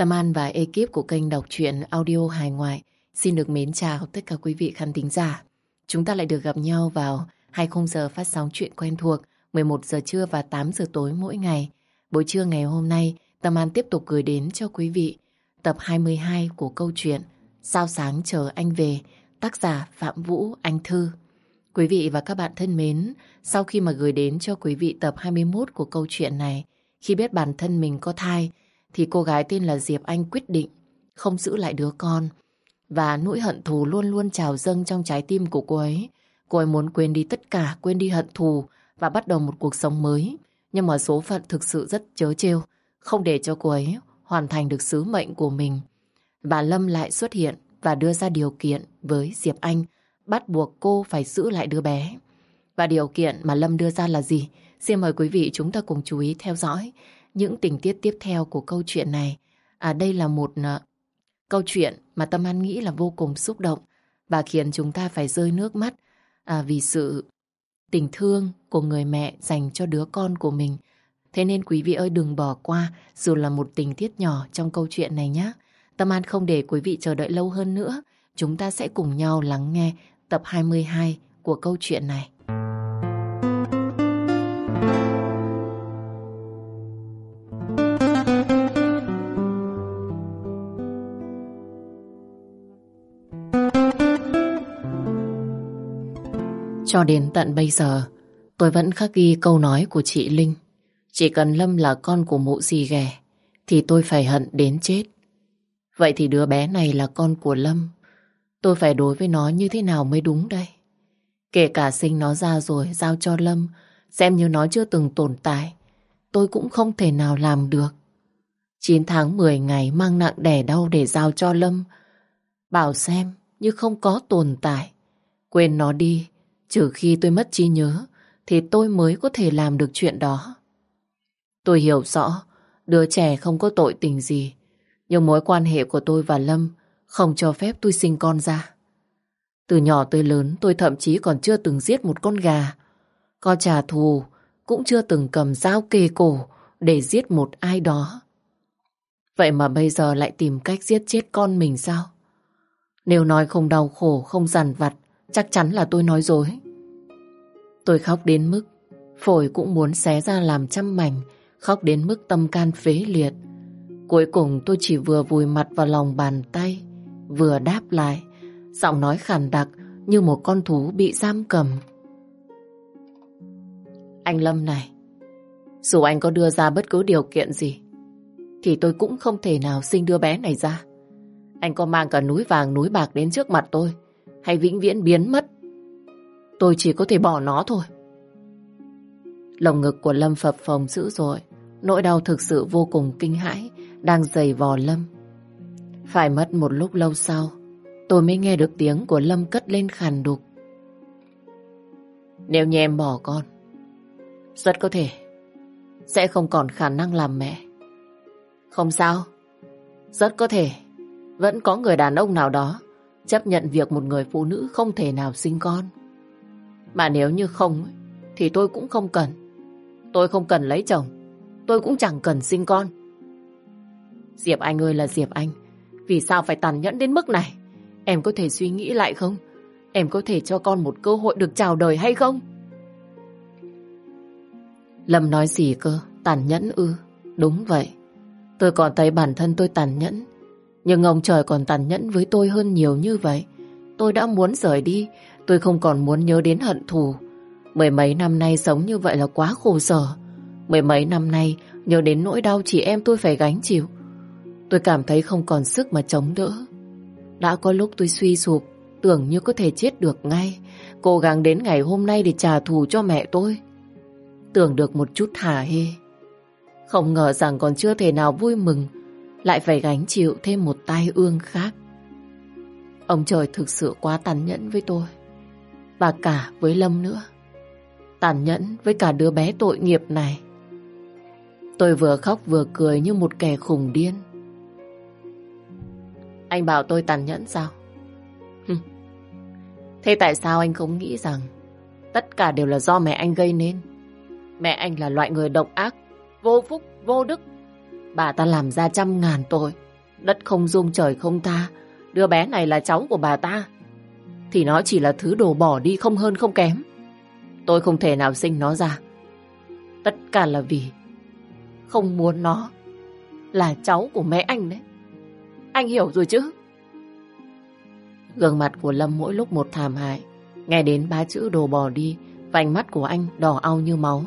Tâm An và ekip của kênh đọc truyện audio hài ngoại xin được mến chào tất cả quý vị khán thính giả. Chúng ta lại được gặp nhau vào 20 giờ phát sóng chuyện quen thuộc 11 giờ trưa và 8 giờ tối mỗi ngày. Buổi trưa ngày hôm nay, Tâm An tiếp tục gửi đến cho quý vị tập 22 của câu chuyện Sao sáng chờ anh về, tác giả Phạm Vũ Anh Thư. Quý vị và các bạn thân mến, sau khi mà gửi đến cho quý vị tập 21 của câu chuyện này, khi biết bản thân mình có thai, thì cô gái tên là Diệp Anh quyết định không giữ lại đứa con. Và nỗi hận thù luôn luôn trào dâng trong trái tim của cô ấy. Cô ấy muốn quên đi tất cả, quên đi hận thù và bắt đầu một cuộc sống mới. Nhưng mà số phận thực sự rất chớ trêu, không để cho cô ấy hoàn thành được sứ mệnh của mình. Bà Lâm lại xuất hiện và đưa ra điều kiện với Diệp Anh bắt buộc cô phải giữ lại đứa bé. Và điều kiện mà Lâm đưa ra là gì? Xin mời quý vị chúng ta cùng chú ý theo dõi những tình tiết tiếp theo của câu chuyện này. À đây là một uh, câu chuyện mà Tâm An nghĩ là vô cùng xúc động và khiến chúng ta phải rơi nước mắt à, vì sự tình thương của người mẹ dành cho đứa con của mình. Thế nên quý vị ơi đừng bỏ qua dù là một tình tiết nhỏ trong câu chuyện này nhé. Tâm An không để quý vị chờ đợi lâu hơn nữa. Chúng ta sẽ cùng nhau lắng nghe tập 22 của câu chuyện này. Cho đến tận bây giờ, tôi vẫn khắc ghi câu nói của chị Linh. Chỉ cần Lâm là con của mụ gì ghẻ, thì tôi phải hận đến chết. Vậy thì đứa bé này là con của Lâm. Tôi phải đối với nó như thế nào mới đúng đây? Kể cả sinh nó ra rồi giao cho Lâm, xem như nó chưa từng tồn tại, tôi cũng không thể nào làm được. 9 tháng 10 ngày mang nặng đẻ đau để giao cho Lâm. Bảo xem như không có tồn tại. Quên nó đi, trừ khi tôi mất trí nhớ, thì tôi mới có thể làm được chuyện đó. Tôi hiểu rõ, đứa trẻ không có tội tình gì, nhưng mối quan hệ của tôi và Lâm không cho phép tôi sinh con ra. Từ nhỏ tới lớn tôi thậm chí còn chưa từng giết một con gà. Có trả thù cũng chưa từng cầm dao kề cổ để giết một ai đó. Vậy mà bây giờ lại tìm cách giết chết con mình sao? Nếu nói không đau khổ, không giàn vặt, chắc chắn là tôi nói dối. Tôi khóc đến mức phổi cũng muốn xé ra làm trăm mảnh, khóc đến mức tâm can phế liệt. Cuối cùng tôi chỉ vừa vùi mặt vào lòng bàn tay, vừa đáp lại, giọng nói khàn đặc như một con thú bị giam cầm. Anh Lâm này, dù anh có đưa ra bất cứ điều kiện gì, thì tôi cũng không thể nào sinh đứa bé này ra. Anh có mang cả núi vàng núi bạc đến trước mặt tôi, hay vĩnh viễn biến mất. Tôi chỉ có thể bỏ nó thôi. Lồng ngực của Lâm phập phồng dữ dội, nỗi đau thực sự vô cùng kinh hãi, đang dày vò Lâm. Phải mất một lúc lâu sau, tôi mới nghe được tiếng của Lâm cất lên khàn đục. Nếu như em bỏ con, rất có thể sẽ không còn khả năng làm mẹ. Không sao, rất có thể vẫn có người đàn ông nào đó chấp nhận việc một người phụ nữ không thể nào sinh con. Mà nếu như không, thì tôi cũng không cần. Tôi không cần lấy chồng, tôi cũng chẳng cần sinh con. Diệp Anh ơi là Diệp Anh, vì sao phải tàn nhẫn đến mức này? Em có thể suy nghĩ lại không? Em có thể cho con một cơ hội được chào đời hay không? Lâm nói gì cơ? Tàn nhẫn ư? Đúng vậy. Tôi còn thấy bản thân tôi tàn nhẫn. Nhưng ông trời còn tàn nhẫn với tôi hơn nhiều như vậy. Tôi đã muốn rời đi. Tôi không còn muốn nhớ đến hận thù. Mười mấy năm nay sống như vậy là quá khổ sở. Mười mấy năm nay nhớ đến nỗi đau chị em tôi phải gánh chịu. Tôi cảm thấy không còn sức mà chống đỡ. Đã có lúc tôi suy sụp, tưởng như có thể chết được ngay. Cố gắng đến ngày hôm nay để trả thù cho mẹ tôi. Tưởng được một chút hả hê. Không ngờ rằng còn chưa thể nào vui mừng, lại phải gánh chịu thêm một tai ương khác. Ông trời thực sự quá tàn nhẫn với tôi. Và cả với Lâm nữa. Tàn nhẫn với cả đứa bé tội nghiệp này. Tôi vừa khóc vừa cười như một kẻ khùng điên. Anh bảo tôi tàn nhẫn sao? Thế tại sao anh không nghĩ rằng tất cả đều là do mẹ anh gây nên? Mẹ anh là loại người độc ác, vô phúc, vô đức. Bà ta làm ra trăm ngàn tội, Đất không dung trời không tha đứa bé này là cháu của bà ta. Thì nó chỉ là thứ đồ bỏ đi không hơn không kém. Tôi không thể nào sinh nó ra. Tất cả là vì không muốn nó là cháu của mẹ anh đấy. Anh hiểu rồi chứ? Gương mặt của Lâm mỗi lúc một thảm hại. Nghe đến ba chữ đồ bỏ đi, vành mắt của anh đỏ au như máu.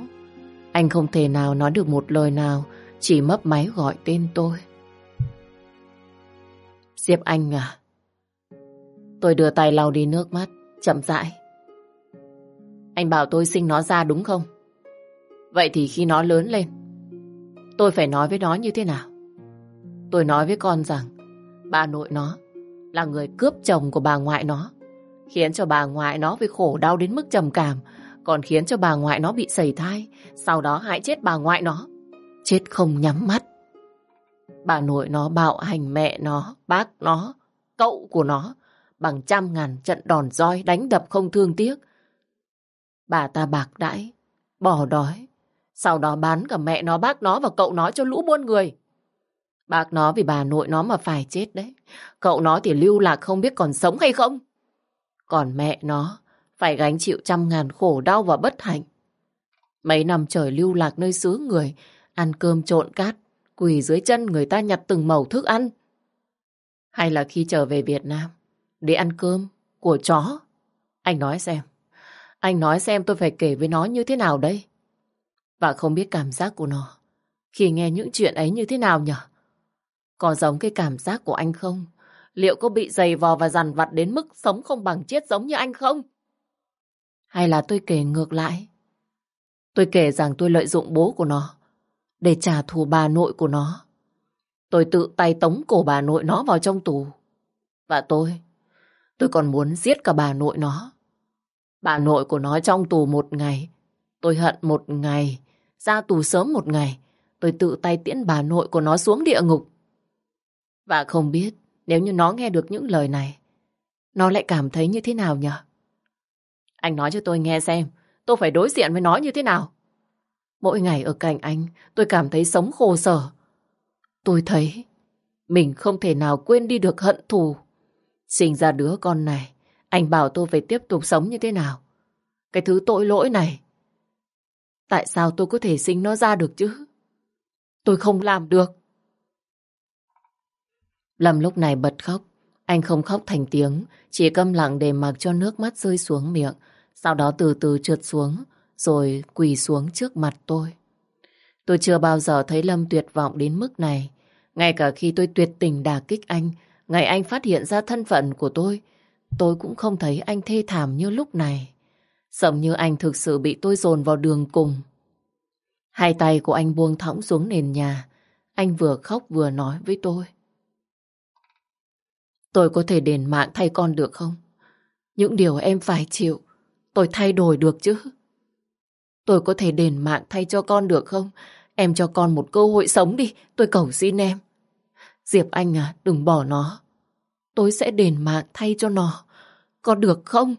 Anh không thể nào nói được một lời nào, chỉ mấp máy gọi tên tôi. Diệp Anh à? Tôi đưa tay lau đi nước mắt, chậm rãi. Anh bảo tôi sinh nó ra đúng không? Vậy thì khi nó lớn lên, tôi phải nói với nó như thế nào? Tôi nói với con rằng, bà nội nó là người cướp chồng của bà ngoại nó, khiến cho bà ngoại nó phải khổ đau đến mức trầm cảm, còn khiến cho bà ngoại nó bị sẩy thai, sau đó hại chết bà ngoại nó. Chết không nhắm mắt. Bà nội nó bạo hành mẹ nó, bác nó, cậu của nó, bằng trăm ngàn trận đòn roi đánh đập không thương tiếc. Bà ta bạc đãi, bỏ đói, sau đó bán cả mẹ nó, bác nó và cậu nó cho lũ buôn người. Bác nó vì bà nội nó mà phải chết đấy. Cậu nó thì lưu lạc không biết còn sống hay không. Còn mẹ nó phải gánh chịu trăm ngàn khổ đau và bất hạnh. Mấy năm trời lưu lạc nơi xứ người, ăn cơm trộn cát, quỳ dưới chân người ta nhặt từng mẩu thức ăn. Hay là khi trở về Việt Nam, để ăn cơm của chó. Anh nói xem, anh nói xem tôi phải kể với nó như thế nào đây? Và không biết cảm giác của nó khi nghe những chuyện ấy như thế nào nhỉ? Có giống cái cảm giác của anh không? Liệu có bị dày vò và dằn vặt đến mức sống không bằng chết giống như anh không? Hay là tôi kể ngược lại? Tôi kể rằng tôi lợi dụng bố của nó để trả thù bà nội của nó. Tôi tự tay tống cổ bà nội nó vào trong tù. Và tôi, tôi còn muốn giết cả bà nội nó. Bà nội của nó trong tù một ngày, tôi hận một ngày, ra tù sớm một ngày, tôi tự tay tiễn bà nội của nó xuống địa ngục. Và không biết nếu như nó nghe được những lời này, nó lại cảm thấy như thế nào nhỉ? Anh nói cho tôi nghe xem, tôi phải đối diện với nó như thế nào? Mỗi ngày ở cạnh anh, tôi cảm thấy sống khổ sở. Tôi thấy mình không thể nào quên đi được hận thù. Sinh ra đứa con này, anh bảo tôi phải tiếp tục sống như thế nào? Cái thứ tội lỗi này, tại sao tôi có thể sinh nó ra được chứ? Tôi không làm được. Lâm lúc này bật khóc. Anh không khóc thành tiếng, chỉ câm lặng để mặc cho nước mắt rơi xuống miệng. Sau đó từ từ trượt xuống, rồi quỳ xuống trước mặt tôi. Tôi chưa bao giờ thấy Lâm tuyệt vọng đến mức này. Ngay cả khi tôi tuyệt tình đả kích anh, ngày anh phát hiện ra thân phận của tôi, tôi cũng không thấy anh thê thảm như lúc này. Giống như anh thực sự bị tôi dồn vào đường cùng. Hai tay của anh buông thõng xuống nền nhà. Anh vừa khóc vừa nói với tôi. Tôi có thể đền mạng thay con được không? Những điều em phải chịu, tôi thay đổi được chứ. Tôi có thể đền mạng thay cho con được không? Em cho con một cơ hội sống đi, tôi cầu xin em. Diệp Anh à, đừng bỏ nó. Tôi sẽ đền mạng thay cho nó. Có được không?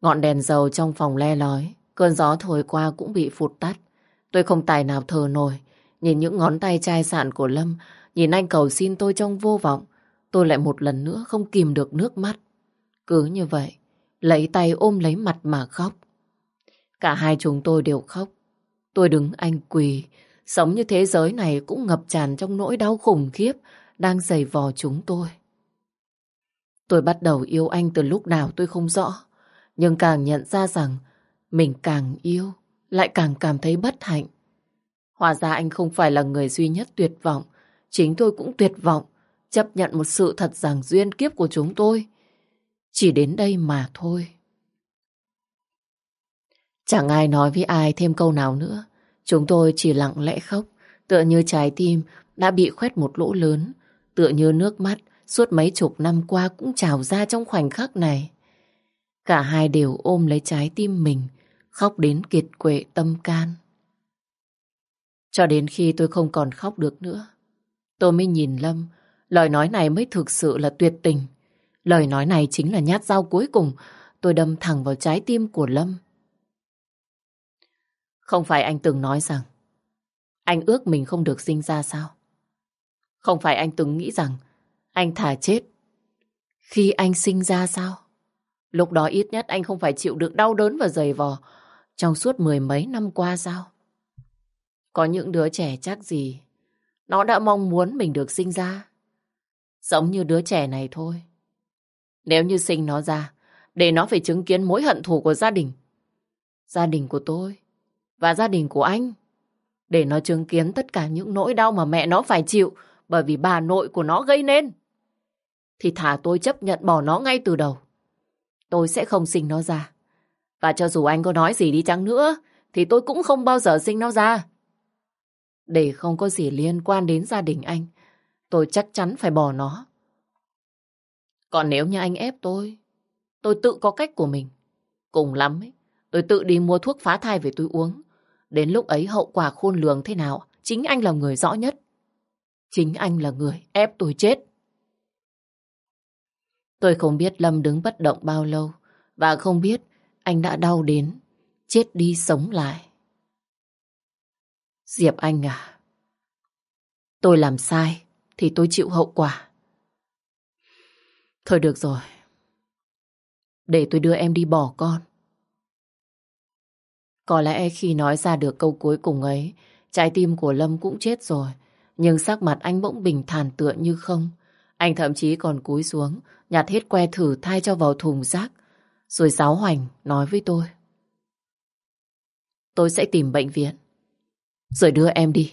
Ngọn đèn dầu trong phòng le lói, cơn gió thổi qua cũng bị phụt tắt. Tôi không tài nào thờ nổi, nhìn những ngón tay chai sạn của Lâm Nhìn anh cầu xin tôi trong vô vọng, tôi lại một lần nữa không kìm được nước mắt. Cứ như vậy, lấy tay ôm lấy mặt mà khóc. Cả hai chúng tôi đều khóc. Tôi đứng anh quỳ, sống như thế giới này cũng ngập tràn trong nỗi đau khủng khiếp đang dày vò chúng tôi. Tôi bắt đầu yêu anh từ lúc nào tôi không rõ, nhưng càng nhận ra rằng mình càng yêu, lại càng cảm thấy bất hạnh. Hóa ra anh không phải là người duy nhất tuyệt vọng Chính tôi cũng tuyệt vọng, chấp nhận một sự thật rằng duyên kiếp của chúng tôi chỉ đến đây mà thôi. Chẳng ai nói với ai thêm câu nào nữa. Chúng tôi chỉ lặng lẽ khóc, tựa như trái tim đã bị khoét một lỗ lớn, tựa như nước mắt suốt mấy chục năm qua cũng trào ra trong khoảnh khắc này. Cả hai đều ôm lấy trái tim mình, khóc đến kiệt quệ tâm can. Cho đến khi tôi không còn khóc được nữa, Tôi mới nhìn Lâm, lời nói này mới thực sự là tuyệt tình. Lời nói này chính là nhát dao cuối cùng tôi đâm thẳng vào trái tim của Lâm. Không phải anh từng nói rằng anh ước mình không được sinh ra sao? Không phải anh từng nghĩ rằng anh thà chết khi anh sinh ra sao? Lúc đó ít nhất anh không phải chịu được đau đớn và dày vò trong suốt mười mấy năm qua sao? Có những đứa trẻ chắc gì nó đã mong muốn mình được sinh ra. Giống như đứa trẻ này thôi. Nếu như sinh nó ra, để nó phải chứng kiến mối hận thù của gia đình. Gia đình của tôi và gia đình của anh. Để nó chứng kiến tất cả những nỗi đau mà mẹ nó phải chịu bởi vì bà nội của nó gây nên. Thì thả tôi chấp nhận bỏ nó ngay từ đầu. Tôi sẽ không sinh nó ra. Và cho dù anh có nói gì đi chăng nữa, thì tôi cũng không bao giờ sinh nó ra. Để không có gì liên quan đến gia đình anh, tôi chắc chắn phải bỏ nó. Còn nếu như anh ép tôi, tôi tự có cách của mình. Cùng lắm ấy, tôi tự đi mua thuốc phá thai về tôi uống. Đến lúc ấy hậu quả khôn lường thế nào, chính anh là người rõ nhất. Chính anh là người ép tôi chết. Tôi không biết Lâm đứng bất động bao lâu và không biết anh đã đau đến, chết đi sống lại. Diệp Anh à, tôi làm sai thì tôi chịu hậu quả. Thôi được rồi, để tôi đưa em đi bỏ con. Có lẽ khi nói ra được câu cuối cùng ấy, trái tim của Lâm cũng chết rồi. Nhưng sắc mặt anh bỗng bình thản tựa như không. Anh thậm chí còn cúi xuống, nhặt hết que thử thay cho vào thùng rác. Rồi giáo hoành nói với tôi. Tôi sẽ tìm bệnh viện. Rồi đưa em đi.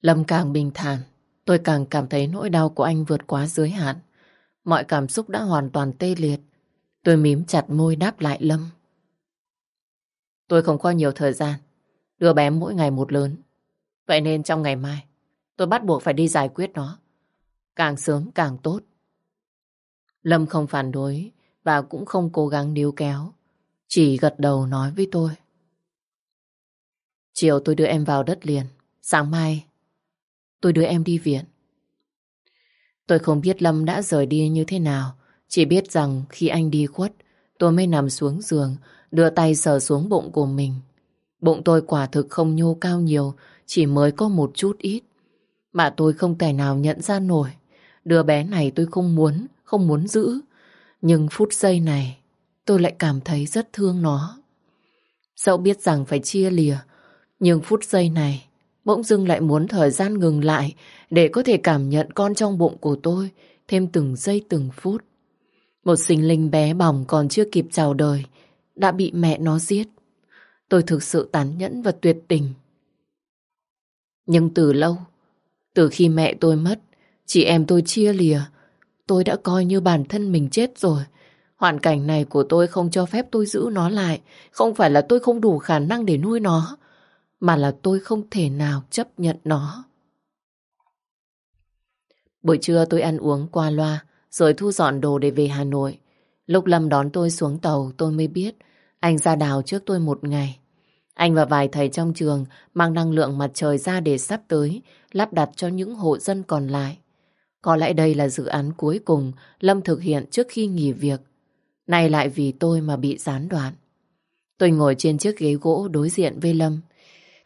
Lâm càng bình thản, tôi càng cảm thấy nỗi đau của anh vượt quá giới hạn. Mọi cảm xúc đã hoàn toàn tê liệt. Tôi mím chặt môi đáp lại Lâm. Tôi không có nhiều thời gian. Đưa bé mỗi ngày một lớn. Vậy nên trong ngày mai, tôi bắt buộc phải đi giải quyết nó. Càng sớm càng tốt. Lâm không phản đối và cũng không cố gắng níu kéo. Chỉ gật đầu nói với tôi. Chiều tôi đưa em vào đất liền. Sáng mai, tôi đưa em đi viện. Tôi không biết Lâm đã rời đi như thế nào. Chỉ biết rằng khi anh đi khuất, tôi mới nằm xuống giường, đưa tay sờ xuống bụng của mình. Bụng tôi quả thực không nhô cao nhiều, chỉ mới có một chút ít. Mà tôi không thể nào nhận ra nổi. Đứa bé này tôi không muốn, không muốn giữ. Nhưng phút giây này, tôi lại cảm thấy rất thương nó. Dẫu biết rằng phải chia lìa, nhưng phút giây này, bỗng dưng lại muốn thời gian ngừng lại để có thể cảm nhận con trong bụng của tôi thêm từng giây từng phút. Một sinh linh bé bỏng còn chưa kịp chào đời, đã bị mẹ nó giết. Tôi thực sự tàn nhẫn và tuyệt tình. Nhưng từ lâu, từ khi mẹ tôi mất, chị em tôi chia lìa, tôi đã coi như bản thân mình chết rồi. Hoàn cảnh này của tôi không cho phép tôi giữ nó lại. Không phải là tôi không đủ khả năng để nuôi nó, mà là tôi không thể nào chấp nhận nó. Buổi trưa tôi ăn uống qua loa, rồi thu dọn đồ để về Hà Nội. Lúc Lâm đón tôi xuống tàu tôi mới biết anh ra đào trước tôi một ngày. Anh và vài thầy trong trường mang năng lượng mặt trời ra để sắp tới lắp đặt cho những hộ dân còn lại. Có lẽ đây là dự án cuối cùng Lâm thực hiện trước khi nghỉ việc. Nay lại vì tôi mà bị gián đoạn. Tôi ngồi trên chiếc ghế gỗ đối diện với Lâm.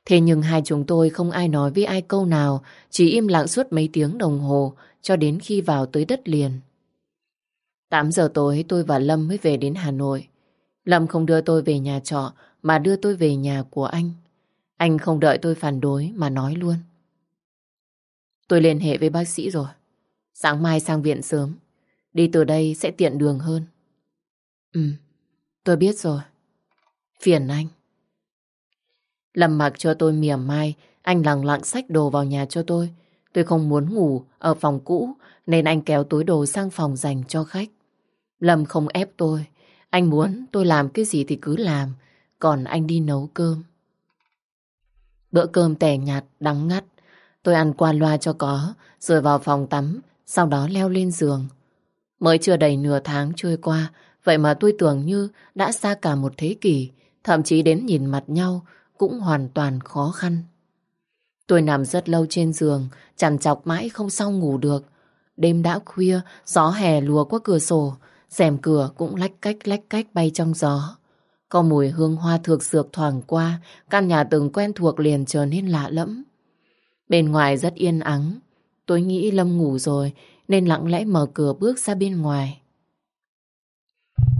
Thế nhưng hai chúng tôi không ai nói với ai câu nào, chỉ im lặng suốt mấy tiếng đồng hồ cho đến khi vào tới đất liền. 8 giờ tối tôi và Lâm mới về đến Hà Nội. Lâm không đưa tôi về nhà trọ mà đưa tôi về nhà của anh. Anh không đợi tôi phản đối mà nói luôn. Tôi liên hệ với bác sĩ rồi. Sáng mai sang viện sớm. Đi từ đây sẽ tiện đường hơn. Ừ, tôi biết rồi. Phiền anh. Lâm mặc cho tôi mỉa mai, anh lặng lặng xách đồ vào nhà cho tôi. Tôi không muốn ngủ ở phòng cũ nên anh kéo túi đồ sang phòng dành cho khách. Lâm không ép tôi. Anh muốn tôi làm cái gì thì cứ làm. Còn anh đi nấu cơm. Bữa cơm tẻ nhạt, đắng ngắt. Tôi ăn qua loa cho có, rồi vào phòng tắm, sau đó leo lên giường. Mới chưa đầy nửa tháng trôi qua, vậy mà tôi tưởng như đã xa cả một thế kỷ, thậm chí đến nhìn mặt nhau cũng hoàn toàn khó khăn. Tôi nằm rất lâu trên giường, chằn chọc mãi không xong ngủ được. Đêm đã khuya, gió hè lùa qua cửa sổ, rèm cửa cũng lách cách lách cách bay trong gió. Có mùi hương hoa thược sược thoảng qua, căn nhà từng quen thuộc liền trở nên lạ lẫm. Bên ngoài rất yên ắng. Tôi nghĩ Lâm ngủ rồi nên lặng lẽ mở cửa bước ra bên ngoài.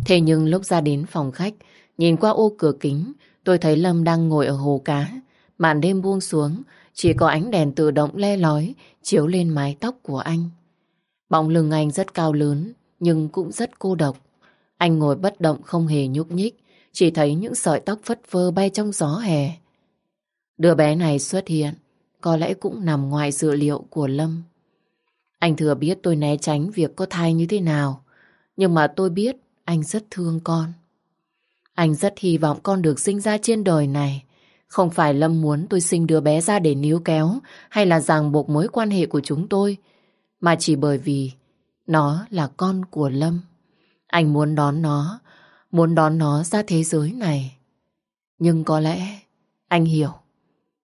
Thế nhưng lúc ra đến phòng khách, nhìn qua ô cửa kính, tôi thấy Lâm đang ngồi ở hồ cá. Màn đêm buông xuống, chỉ có ánh đèn tự động le lói chiếu lên mái tóc của anh. Bóng lưng anh rất cao lớn, nhưng cũng rất cô độc. Anh ngồi bất động không hề nhúc nhích, chỉ thấy những sợi tóc phất phơ bay trong gió hè. Đứa bé này xuất hiện, có lẽ cũng nằm ngoài dự liệu của Lâm. Anh thừa biết tôi né tránh việc có thai như thế nào, nhưng mà tôi biết anh rất thương con. Anh rất hy vọng con được sinh ra trên đời này. Không phải Lâm muốn tôi sinh đứa bé ra để níu kéo hay là ràng buộc mối quan hệ của chúng tôi, mà chỉ bởi vì nó là con của Lâm. Anh muốn đón nó, muốn đón nó ra thế giới này. Nhưng có lẽ anh hiểu.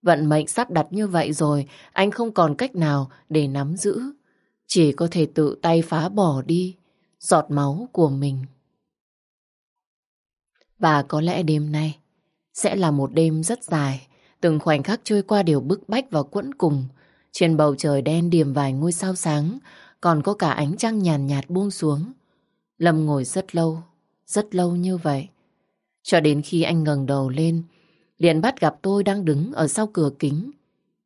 Vận mệnh sắp đặt như vậy rồi, anh không còn cách nào để nắm giữ. Chỉ có thể tự tay phá bỏ đi giọt máu của mình. Và có lẽ đêm nay sẽ là một đêm rất dài. Từng khoảnh khắc trôi qua đều bức bách và quẫn cùng. Trên bầu trời đen điểm vài ngôi sao sáng, còn có cả ánh trăng nhàn nhạt, nhạt buông xuống. Lâm ngồi rất lâu, rất lâu như vậy. Cho đến khi anh ngẩng đầu lên, liền bắt gặp tôi đang đứng ở sau cửa kính.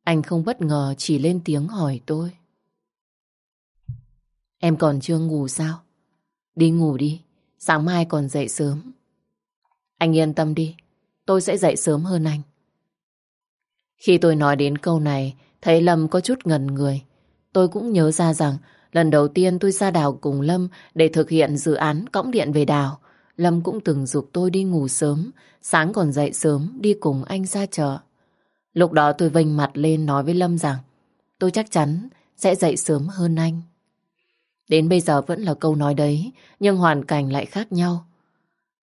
Anh không bất ngờ chỉ lên tiếng hỏi tôi. Em còn chưa ngủ sao? Đi ngủ đi, sáng mai còn dậy sớm. Anh yên tâm đi, tôi sẽ dậy sớm hơn anh. Khi tôi nói đến câu này, thấy Lâm có chút ngần người. Tôi cũng nhớ ra rằng lần đầu tiên tôi ra đảo cùng Lâm để thực hiện dự án cõng điện về đảo. Lâm cũng từng dục tôi đi ngủ sớm, sáng còn dậy sớm đi cùng anh ra chợ. Lúc đó tôi vênh mặt lên nói với Lâm rằng tôi chắc chắn sẽ dậy sớm hơn anh. Đến bây giờ vẫn là câu nói đấy, nhưng hoàn cảnh lại khác nhau.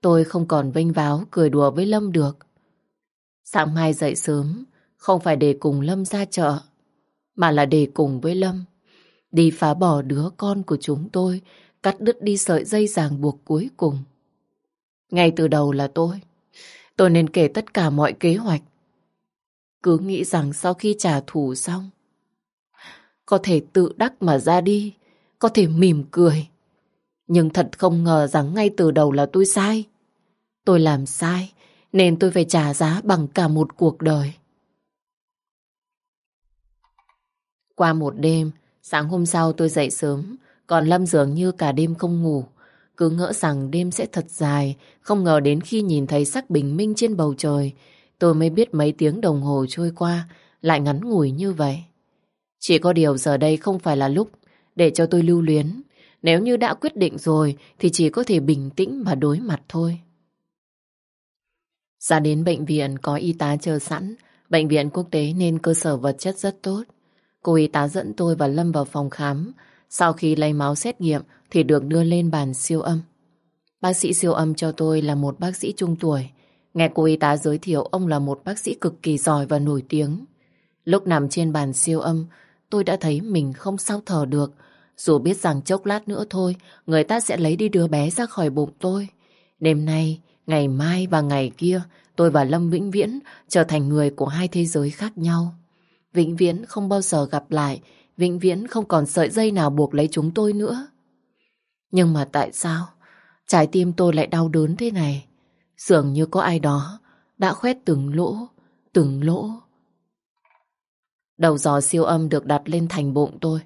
Tôi không còn vênh váo cười đùa với Lâm được. Sáng mai dậy sớm, không phải để cùng Lâm ra chợ, mà là để cùng với Lâm đi phá bỏ đứa con của chúng tôi, cắt đứt đi sợi dây ràng buộc cuối cùng. Ngay từ đầu là tôi. Tôi nên kể tất cả mọi kế hoạch. Cứ nghĩ rằng sau khi trả thù xong, có thể tự đắc mà ra đi, có thể mỉm cười. Nhưng thật không ngờ rằng ngay từ đầu là tôi sai. Tôi làm sai, nên tôi phải trả giá bằng cả một cuộc đời. Qua một đêm, sáng hôm sau tôi dậy sớm, còn Lâm dường như cả đêm không ngủ. Cứ ngỡ rằng đêm sẽ thật dài, không ngờ đến khi nhìn thấy sắc bình minh trên bầu trời, tôi mới biết mấy tiếng đồng hồ trôi qua lại ngắn ngủi như vậy. Chỉ có điều giờ đây không phải là lúc để cho tôi lưu luyến. Nếu như đã quyết định rồi thì chỉ có thể bình tĩnh mà đối mặt thôi. Ra đến bệnh viện có y tá chờ sẵn, bệnh viện quốc tế nên cơ sở vật chất rất tốt. Cô y tá dẫn tôi và Lâm vào phòng khám. Sau khi lấy máu xét nghiệm thì được đưa lên bàn siêu âm. Bác sĩ siêu âm cho tôi là một bác sĩ trung tuổi. Nghe cô y tá giới thiệu ông là một bác sĩ cực kỳ giỏi và nổi tiếng. Lúc nằm trên bàn siêu âm, tôi đã thấy mình không sao thở được. Dù biết rằng chốc lát nữa thôi, người ta sẽ lấy đi đứa bé ra khỏi bụng tôi. Đêm nay, ngày mai và ngày kia, tôi và Lâm Vĩnh Viễn trở thành người của hai thế giới khác nhau. Vĩnh Viễn không bao giờ gặp lại, Vĩnh Viễn không còn sợi dây nào buộc lấy chúng tôi nữa. Nhưng mà tại sao trái tim tôi lại đau đớn thế này? Dường như có ai đó đã khoét từng lỗ, từng lỗ. Đầu giò siêu âm được đặt lên thành bụng tôi.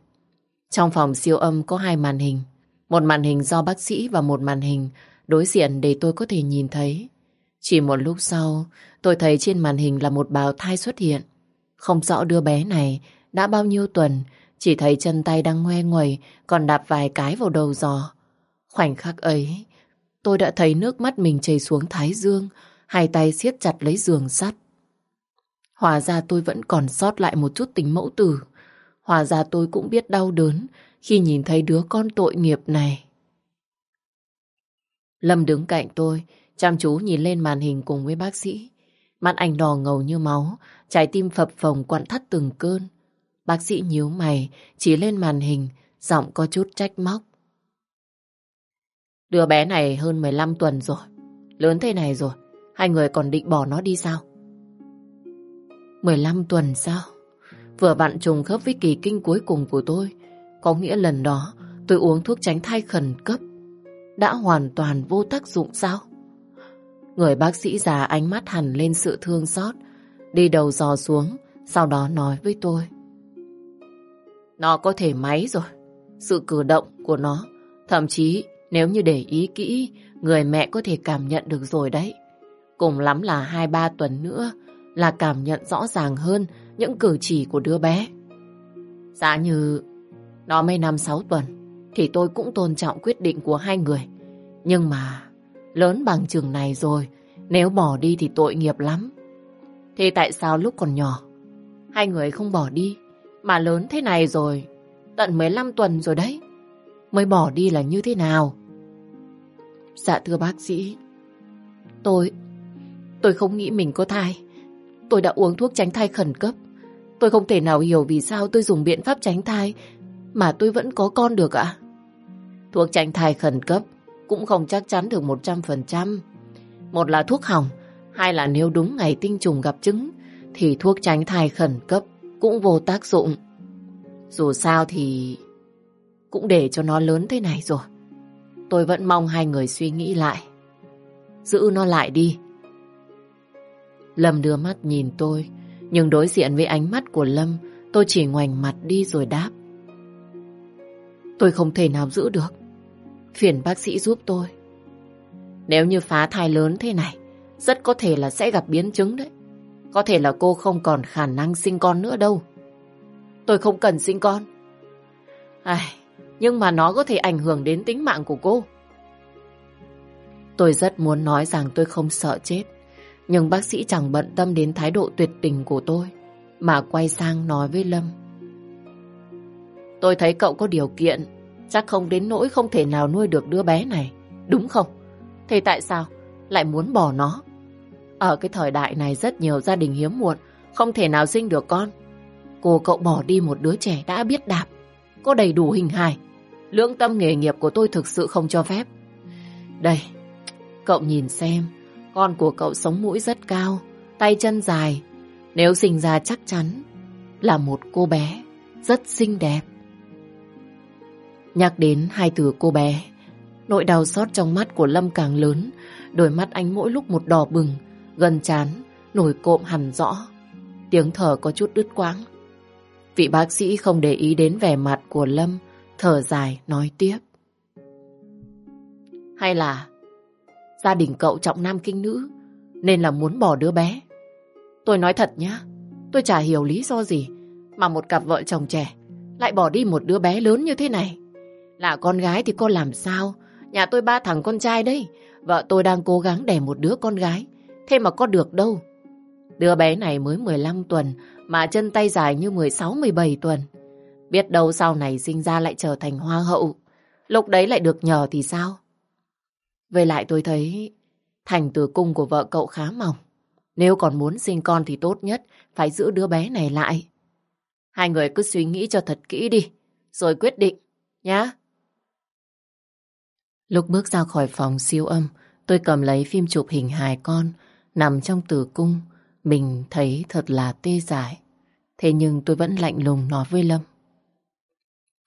Trong phòng siêu âm có hai màn hình. Một màn hình do bác sĩ và một màn hình đối diện để tôi có thể nhìn thấy. Chỉ một lúc sau, tôi thấy trên màn hình là một bào thai xuất hiện. Không rõ đứa bé này đã bao nhiêu tuần, chỉ thấy chân tay đang ngoe nguẩy, còn đạp vài cái vào đầu giò. Khoảnh khắc ấy, tôi đã thấy nước mắt mình chảy xuống thái dương, hai tay siết chặt lấy giường sắt. Hòa ra tôi vẫn còn sót lại một chút tính mẫu tử. Hòa ra tôi cũng biết đau đớn khi nhìn thấy đứa con tội nghiệp này. Lâm đứng cạnh tôi, chăm chú nhìn lên màn hình cùng với bác sĩ. Mắt anh đỏ ngầu như máu, trái tim phập phồng quặn thắt từng cơn. Bác sĩ nhíu mày, chỉ lên màn hình, giọng có chút trách móc. Đứa bé này hơn 15 tuần rồi, lớn thế này rồi, hai người còn định bỏ nó đi sao? 15 tuần sao? Vừa vặn trùng khớp với kỳ kinh cuối cùng của tôi. Có nghĩa lần đó tôi uống thuốc tránh thai khẩn cấp. Đã hoàn toàn vô tác dụng sao? Người bác sĩ già ánh mắt hẳn lên sự thương xót. Đi đầu dò xuống, sau đó nói với tôi. Nó có thể máy rồi. Sự cử động của nó, thậm chí nếu như để ý kỹ, người mẹ có thể cảm nhận được rồi đấy. Cùng lắm là 2-3 tuần nữa là cảm nhận rõ ràng hơn những cử chỉ của đứa bé. Giả như nó mới 5-6 tuần, thì tôi cũng tôn trọng quyết định của hai người. Nhưng mà lớn bằng chừng này rồi, nếu bỏ đi thì tội nghiệp lắm. Thế tại sao lúc còn nhỏ, hai người không bỏ đi, mà lớn thế này rồi, tận 15 tuần rồi đấy, mới bỏ đi là như thế nào? Dạ thưa bác sĩ, tôi, tôi không nghĩ mình có thai. Tôi đã uống thuốc tránh thai khẩn cấp. Tôi không thể nào hiểu vì sao tôi dùng biện pháp tránh thai mà tôi vẫn có con được ạ. Thuốc tránh thai khẩn cấp cũng không chắc chắn được 100%. Một là thuốc hỏng, hai là nếu đúng ngày tinh trùng gặp trứng thì thuốc tránh thai khẩn cấp cũng vô tác dụng. Dù sao thì cũng để cho nó lớn thế này rồi. Tôi vẫn mong hai người suy nghĩ lại. Giữ nó lại đi. Lâm đưa mắt nhìn tôi, nhưng đối diện với ánh mắt của Lâm, tôi chỉ ngoảnh mặt đi rồi đáp. Tôi không thể nào giữ được. Phiền bác sĩ giúp tôi. Nếu như phá thai lớn thế này, rất có thể là sẽ gặp biến chứng đấy. Có thể là cô không còn khả năng sinh con nữa đâu. Tôi không cần sinh con. Ai, nhưng mà nó có thể ảnh hưởng đến tính mạng của cô. Tôi rất muốn nói rằng tôi không sợ chết. Nhưng bác sĩ chẳng bận tâm đến thái độ tuyệt tình của tôi, mà quay sang nói với Lâm. Tôi thấy cậu có điều kiện, chắc không đến nỗi không thể nào nuôi được đứa bé này, đúng không? Thế tại sao lại muốn bỏ nó? Ở cái thời đại này rất nhiều gia đình hiếm muộn, không thể nào sinh được con. Cô cậu bỏ đi một đứa trẻ đã biết đạp, có đầy đủ hình hài. Lưỡng tâm nghề nghiệp của tôi thực sự không cho phép. Đây, cậu nhìn xem, con của cậu sống mũi rất cao, tay chân dài. Nếu sinh ra chắc chắn là một cô bé rất xinh đẹp. Nhắc đến hai từ cô bé, nỗi đau xót trong mắt của Lâm càng lớn, đôi mắt anh mỗi lúc một đỏ bừng, gần chán, nổi cộm hẳn rõ. Tiếng thở có chút đứt quãng. Vị bác sĩ không để ý đến vẻ mặt của Lâm, thở dài nói tiếp. Hay là gia đình cậu trọng nam kinh nữ, nên là muốn bỏ đứa bé. Tôi nói thật nhá, tôi chả hiểu lý do gì mà một cặp vợ chồng trẻ lại bỏ đi một đứa bé lớn như thế này. Là con gái thì cô làm sao? Nhà tôi ba thằng con trai đấy, vợ tôi đang cố gắng đẻ một đứa con gái, thế mà có được đâu. Đứa bé này mới 15 tuần mà chân tay dài như 16-17 tuần. Biết đâu sau này sinh ra lại trở thành hoa hậu. Lúc đấy lại được nhờ thì sao? Về lại tôi thấy thành tử cung của vợ cậu khá mỏng. Nếu còn muốn sinh con thì tốt nhất phải giữ đứa bé này lại. Hai người cứ suy nghĩ cho thật kỹ đi, rồi quyết định, nhá. Lúc bước ra khỏi phòng siêu âm, tôi cầm lấy phim chụp hình hài con, nằm trong tử cung. Mình thấy thật là tê dại. Thế nhưng tôi vẫn lạnh lùng nói với Lâm.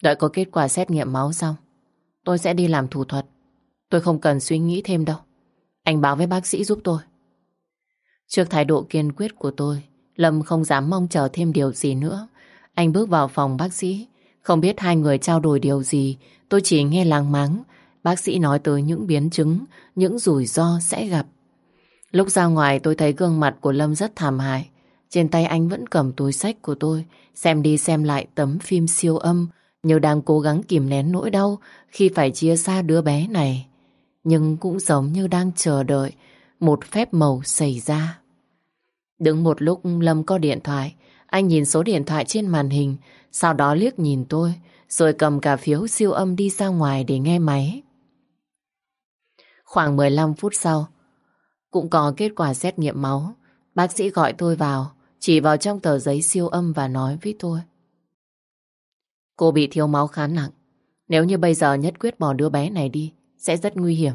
Đợi có kết quả xét nghiệm máu xong, tôi sẽ đi làm thủ thuật. Tôi không cần suy nghĩ thêm đâu. Anh báo với bác sĩ giúp tôi. Trước thái độ kiên quyết của tôi, Lâm không dám mong chờ thêm điều gì nữa. Anh bước vào phòng bác sĩ. Không biết hai người trao đổi điều gì, tôi chỉ nghe làng mắng. Bác sĩ nói tới những biến chứng, những rủi ro sẽ gặp. Lúc ra ngoài tôi thấy gương mặt của Lâm rất thảm hại. Trên tay anh vẫn cầm túi sách của tôi, xem đi xem lại tấm phim siêu âm, như đang cố gắng kìm nén nỗi đau khi phải chia xa đứa bé này. Nhưng cũng giống như đang chờ đợi một phép màu xảy ra. Đứng một lúc Lâm có điện thoại, anh nhìn số điện thoại trên màn hình, sau đó liếc nhìn tôi, rồi cầm cả phiếu siêu âm đi ra ngoài để nghe máy. Khoảng 15 phút sau, cũng có kết quả xét nghiệm máu. Bác sĩ gọi tôi vào, chỉ vào trong tờ giấy siêu âm và nói với tôi. Cô bị thiếu máu khá nặng. Nếu như bây giờ nhất quyết bỏ đứa bé này đi, sẽ rất nguy hiểm.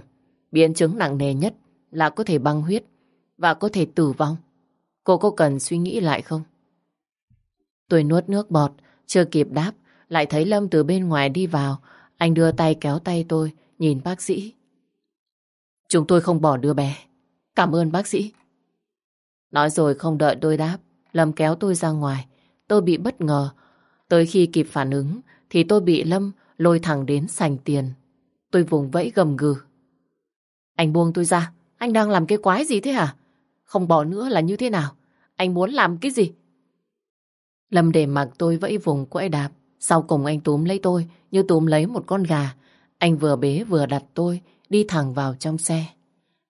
Biến chứng nặng nề nhất là có thể băng huyết và có thể tử vong. Cô có cần suy nghĩ lại không? Tôi nuốt nước bọt, chưa kịp đáp, lại thấy Lâm từ bên ngoài đi vào. Anh đưa tay kéo tay tôi, nhìn bác sĩ. Chúng tôi không bỏ đứa bé. Cảm ơn bác sĩ. Nói rồi không đợi tôi đáp, Lâm kéo tôi ra ngoài. Tôi bị bất ngờ. Tới khi kịp phản ứng, thì tôi bị Lâm lôi thẳng đến sành tiền. Tôi vùng vẫy gầm gừ. Anh buông tôi ra, anh đang làm cái quái gì thế hả? Không bỏ nữa là như thế nào? Anh muốn làm cái gì? Lâm để mặc tôi vẫy vùng quẫy đạp. Sau cùng anh túm lấy tôi như túm lấy một con gà. Anh vừa bế vừa đặt tôi đi thẳng vào trong xe.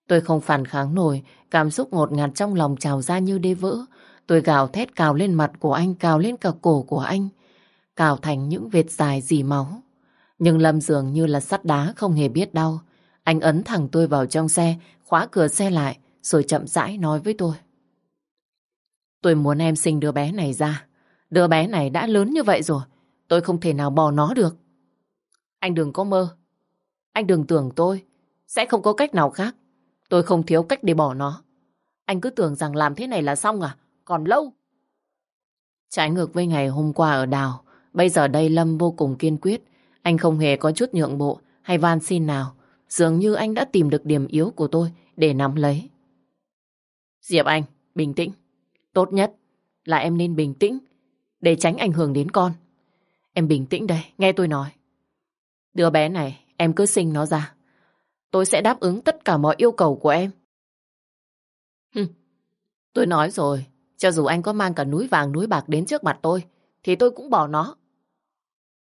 Tôi không phản kháng nổi, cảm xúc ngột ngạt trong lòng trào ra như đê vỡ. Tôi gào thét cào lên mặt của anh, cào lên cả cổ của anh, cào thành những vệt dài dì máu. Nhưng Lâm dường như là sắt đá không hề biết đau. Anh ấn thẳng tôi vào trong xe, khóa cửa xe lại, rồi chậm rãi nói với tôi. Tôi muốn em sinh đứa bé này ra. Đứa bé này đã lớn như vậy rồi, tôi không thể nào bỏ nó được. Anh đừng có mơ. Anh đừng tưởng tôi sẽ không có cách nào khác. Tôi không thiếu cách để bỏ nó. Anh cứ tưởng rằng làm thế này là xong à? Còn lâu. Trái ngược với ngày hôm qua ở đào, bây giờ đây Lâm vô cùng kiên quyết. Anh không hề có chút nhượng bộ hay van xin nào. Dường như anh đã tìm được điểm yếu của tôi để nắm lấy. Diệp Anh, bình tĩnh. Tốt nhất là em nên bình tĩnh để tránh ảnh hưởng đến con. Em bình tĩnh đây, nghe tôi nói. Đứa bé này, em cứ sinh nó ra. Tôi sẽ đáp ứng tất cả mọi yêu cầu của em. Hừm, tôi nói rồi, cho dù anh có mang cả núi vàng núi bạc đến trước mặt tôi, thì tôi cũng bỏ nó.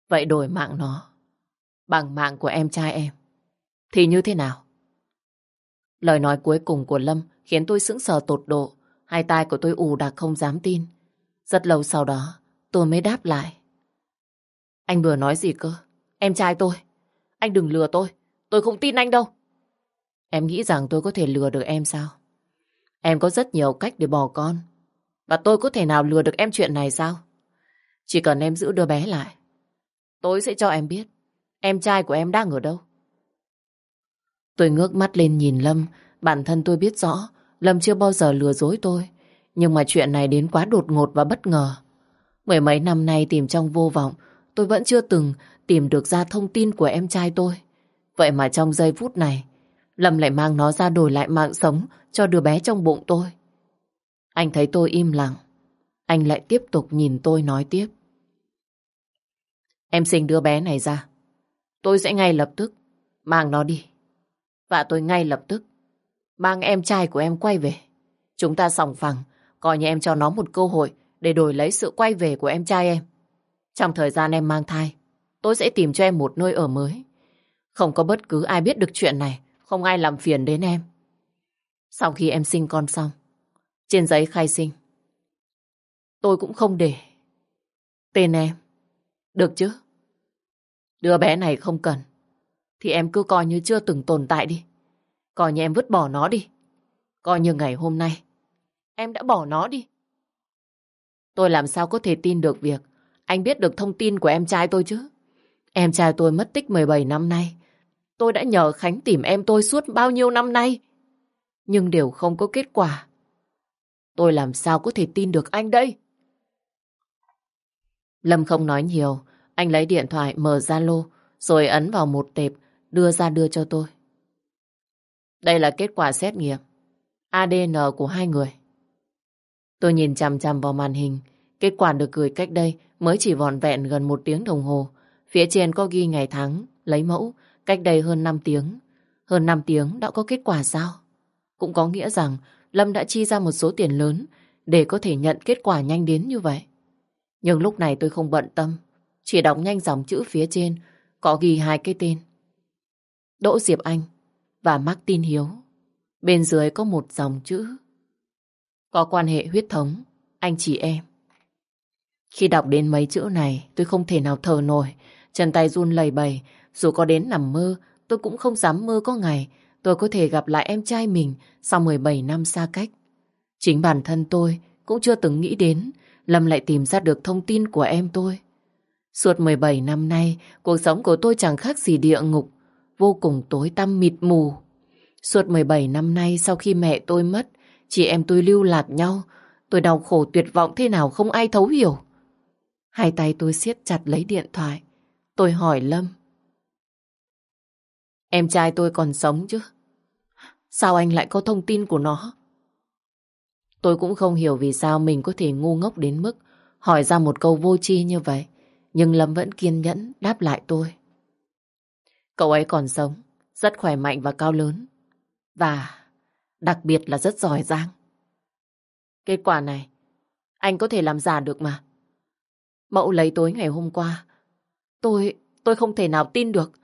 Vậy đổi mạng nó, bằng mạng của em trai em, thì như thế nào? Lời nói cuối cùng của Lâm khiến tôi sững sờ tột độ. Hai tai của tôi ù đặc không dám tin. Rất lâu sau đó, tôi mới đáp lại. Anh vừa nói gì cơ? Em trai tôi. Anh đừng lừa tôi. Tôi không tin anh đâu. Em nghĩ rằng tôi có thể lừa được em sao? Em có rất nhiều cách để bỏ con. Và tôi có thể nào lừa được em chuyện này sao? Chỉ cần em giữ đứa bé lại. Tôi sẽ cho em biết em trai của em đang ở đâu. Tôi ngước mắt lên nhìn Lâm. Bản thân tôi biết rõ Lâm chưa bao giờ lừa dối tôi. Nhưng mà chuyện này đến quá đột ngột và bất ngờ. Mười mấy năm nay tìm trong vô vọng, tôi vẫn chưa từng tìm được ra thông tin của em trai tôi. Vậy mà trong giây phút này, Lâm lại mang nó ra đổi lại mạng sống cho đứa bé trong bụng tôi. Anh thấy tôi im lặng. Anh lại tiếp tục nhìn tôi nói tiếp. Em sinh đứa bé này ra. Tôi sẽ ngay lập tức mang nó đi. Và tôi ngay lập tức mang em trai của em quay về. Chúng ta sòng phẳng, coi như em cho nó một cơ hội để đổi lấy sự quay về của em trai em. Trong thời gian em mang thai, tôi sẽ tìm cho em một nơi ở mới. Không có bất cứ ai biết được chuyện này, không ai làm phiền đến em. Sau khi em sinh con xong, trên giấy khai sinh, tôi cũng không để tên em. Được chứ? Đứa bé này không cần, thì em cứ coi như chưa từng tồn tại đi. Coi như em vứt bỏ nó đi. Coi như ngày hôm nay, em đã bỏ nó đi. Tôi làm sao có thể tin được việc anh biết được thông tin của em trai tôi chứ? Em trai tôi mất tích 17 năm nay. Tôi đã nhờ Khánh tìm em tôi suốt bao nhiêu năm nay. Nhưng đều không có kết quả. Tôi làm sao có thể tin được anh đây? Lâm không nói nhiều. Anh lấy điện thoại mở Zalo rồi ấn vào một tệp đưa ra đưa cho tôi. Đây là kết quả xét nghiệm ADN của hai người. Tôi nhìn chằm chằm vào màn hình. Kết quả được gửi cách đây mới chỉ vòn vẹn gần một tiếng đồng hồ. Phía trên có ghi ngày tháng, lấy mẫu, cách đây hơn 5 tiếng. Hơn 5 tiếng đã có kết quả sao? Cũng có nghĩa rằng Lâm đã chi ra một số tiền lớn để có thể nhận kết quả nhanh đến như vậy. Nhưng lúc này tôi không bận tâm. Chỉ đọc nhanh dòng chữ phía trên có ghi hai cái tên. Đỗ Diệp Anh và Martin Hiếu. Bên dưới có một dòng chữ. Có quan hệ huyết thống, anh chị em. Khi đọc đến mấy chữ này, tôi không thể nào thở nổi. Chân tay run lầy bầy, dù có đến nằm mơ, tôi cũng không dám mơ có ngày tôi có thể gặp lại em trai mình sau 17 năm xa cách. Chính bản thân tôi cũng chưa từng nghĩ đến Lâm lại tìm ra được thông tin của em tôi. Suốt 17 năm nay, cuộc sống của tôi chẳng khác gì địa ngục, vô cùng tối tăm mịt mù. Suốt 17 năm nay sau khi mẹ tôi mất, chị em tôi lưu lạc nhau, tôi đau khổ tuyệt vọng thế nào không ai thấu hiểu. Hai tay tôi siết chặt lấy điện thoại. Tôi hỏi Lâm. Em trai tôi còn sống chứ? Sao anh lại có thông tin của nó? Tôi cũng không hiểu vì sao mình có thể ngu ngốc đến mức hỏi ra một câu vô tri như vậy. Nhưng Lâm vẫn kiên nhẫn đáp lại tôi. Cậu ấy còn sống, rất khỏe mạnh và cao lớn. Và đặc biệt là rất giỏi giang. Kết quả này, anh có thể làm giả được mà. Mẫu lấy tối ngày hôm qua. Tôi, tôi không thể nào tin được.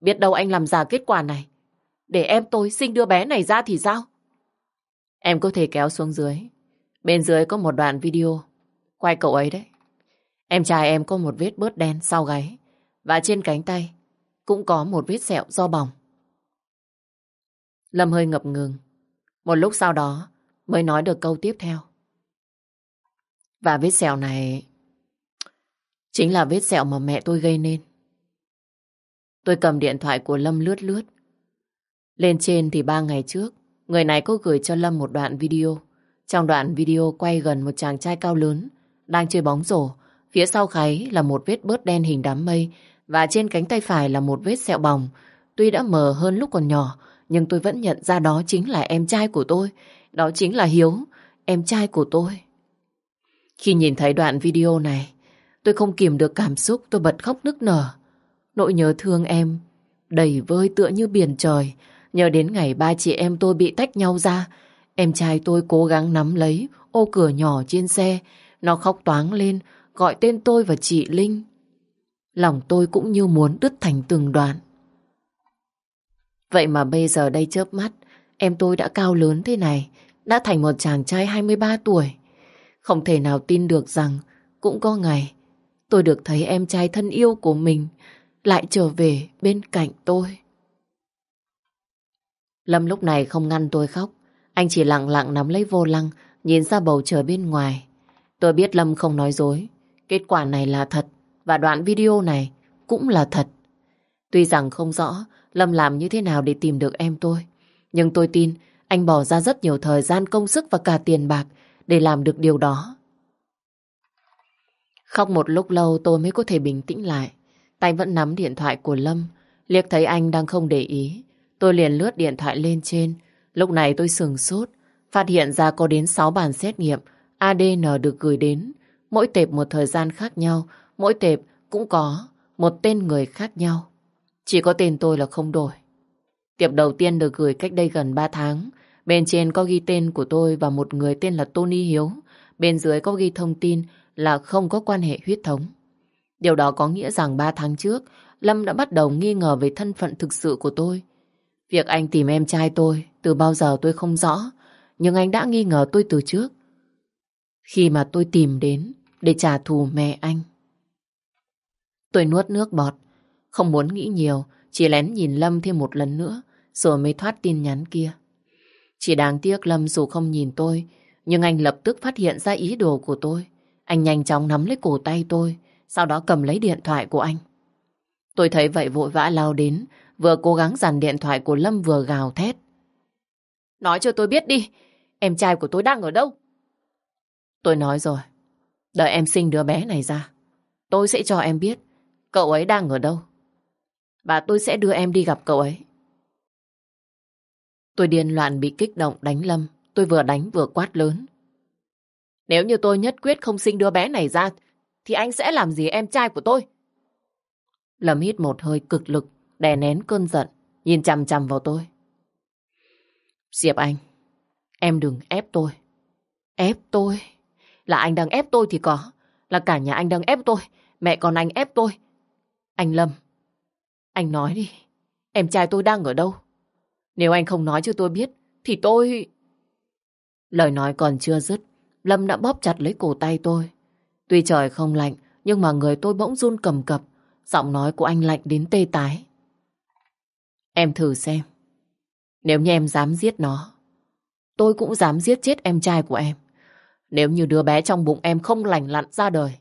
Biết đâu anh làm giả kết quả này. Để em tôi sinh đứa bé này ra thì sao? Em có thể kéo xuống dưới. Bên dưới có một đoạn video. Quay cậu ấy đấy. Em trai em có một vết bớt đen sau gáy. Và trên cánh tay cũng có một vết sẹo do bỏng. Lâm hơi ngập ngừng. Một lúc sau đó mới nói được câu tiếp theo. Và vết sẹo này chính là vết sẹo mà mẹ tôi gây nên. Tôi cầm điện thoại của Lâm lướt lướt. Lên trên thì ba ngày trước, người này có gửi cho Lâm một đoạn video. Trong đoạn video quay gần một chàng trai cao lớn, đang chơi bóng rổ. Phía sau kháy là một vết bớt đen hình đám mây và trên cánh tay phải là một vết sẹo bỏng. Tuy đã mờ hơn lúc còn nhỏ, nhưng tôi vẫn nhận ra đó chính là em trai của tôi. Đó chính là Hiếu, em trai của tôi. Khi nhìn thấy đoạn video này, tôi không kìm được cảm xúc, tôi bật khóc nức nở. Nỗi nhớ thương em, đầy vơi tựa như biển trời. Nhớ đến ngày ba chị em tôi bị tách nhau ra, em trai tôi cố gắng nắm lấy ô cửa nhỏ trên xe. Nó khóc toáng lên, gọi tên tôi và chị Linh. Lòng tôi cũng như muốn đứt thành từng đoạn. Vậy mà bây giờ đây chớp mắt, em tôi đã cao lớn thế này, đã thành một chàng trai 23 tuổi. Không thể nào tin được rằng cũng có ngày tôi được thấy em trai thân yêu của mình lại trở về bên cạnh tôi. Lâm lúc này không ngăn tôi khóc, anh chỉ lặng lặng nắm lấy vô lăng, nhìn ra bầu trời bên ngoài. Tôi biết Lâm không nói dối, kết quả này là thật và đoạn video này cũng là thật. Tuy rằng không rõ Lâm làm như thế nào để tìm được em tôi, nhưng tôi tin anh bỏ ra rất nhiều thời gian công sức và cả tiền bạc để làm được điều đó. Khóc một lúc lâu tôi mới có thể bình tĩnh lại. Tay vẫn nắm điện thoại của Lâm. Liếc thấy anh đang không để ý. Tôi liền lướt điện thoại lên trên. Lúc này tôi sừng sốt. Phát hiện ra có đến 6 bản xét nghiệm ADN được gửi đến. Mỗi tệp một thời gian khác nhau. Mỗi tệp cũng có một tên người khác nhau. Chỉ có tên tôi là không đổi. Tiệp đầu tiên được gửi cách đây gần 3 tháng. Bên trên có ghi tên của tôi và một người tên là Tony Hiếu. Bên dưới có ghi thông tin là không có quan hệ huyết thống. Điều đó có nghĩa rằng 3 tháng trước, Lâm đã bắt đầu nghi ngờ về thân phận thực sự của tôi. Việc anh tìm em trai tôi từ bao giờ tôi không rõ, nhưng anh đã nghi ngờ tôi từ trước. Khi mà tôi tìm đến để trả thù mẹ anh. Tôi nuốt nước bọt, không muốn nghĩ nhiều, chỉ lén nhìn Lâm thêm một lần nữa, rồi mới thoát tin nhắn kia. Chỉ đáng tiếc Lâm dù không nhìn tôi, nhưng anh lập tức phát hiện ra ý đồ của tôi. Anh nhanh chóng nắm lấy cổ tay tôi, sau đó cầm lấy điện thoại của anh. Tôi thấy vậy vội vã lao đến, vừa cố gắng dàn điện thoại của Lâm vừa gào thét. Nói cho tôi biết đi, em trai của tôi đang ở đâu? Tôi nói rồi, đợi em sinh đứa bé này ra. Tôi sẽ cho em biết cậu ấy đang ở đâu. Và tôi sẽ đưa em đi gặp cậu ấy. Tôi điên loạn bị kích động đánh Lâm. Tôi vừa đánh vừa quát lớn. Nếu như tôi nhất quyết không sinh đứa bé này ra, thì anh sẽ làm gì em trai của tôi? Lâm hít một hơi cực lực, đè nén cơn giận, nhìn chằm chằm vào tôi. Diệp Anh, em đừng ép tôi. Ép tôi? Là anh đang ép tôi thì có. Là cả nhà anh đang ép tôi. Mẹ con anh ép tôi. Anh Lâm, anh nói đi. Em trai tôi đang ở đâu? Nếu anh không nói cho tôi biết, thì tôi... Lời nói còn chưa dứt, Lâm đã bóp chặt lấy cổ tay tôi. Tuy trời không lạnh, nhưng mà người tôi bỗng run cầm cập. Giọng nói của anh lạnh đến tê tái. Em thử xem. Nếu như em dám giết nó, tôi cũng dám giết chết em trai của em. Nếu như đứa bé trong bụng em không lành lặn ra đời,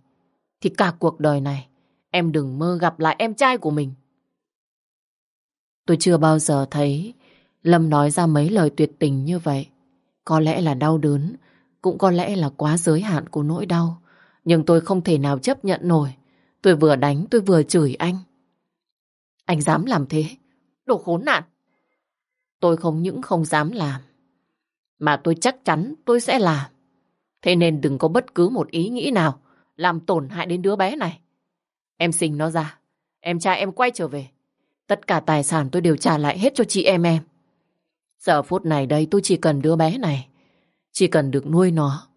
thì cả cuộc đời này em đừng mơ gặp lại em trai của mình. Tôi chưa bao giờ thấy Lâm nói ra mấy lời tuyệt tình như vậy. Có lẽ là đau đớn, cũng có lẽ là quá giới hạn của nỗi đau. Nhưng tôi không thể nào chấp nhận nổi. Tôi vừa đánh, tôi vừa chửi anh. Anh dám làm thế? Đồ khốn nạn! Tôi không những không dám làm, mà tôi chắc chắn tôi sẽ làm. Thế nên đừng có bất cứ một ý nghĩ nào làm tổn hại đến đứa bé này. Em sinh nó ra, em trai em quay trở về. Tất cả tài sản tôi đều trả lại hết cho chị em em. Giờ phút này đây tôi chỉ cần đứa bé này. Chỉ cần được nuôi nó.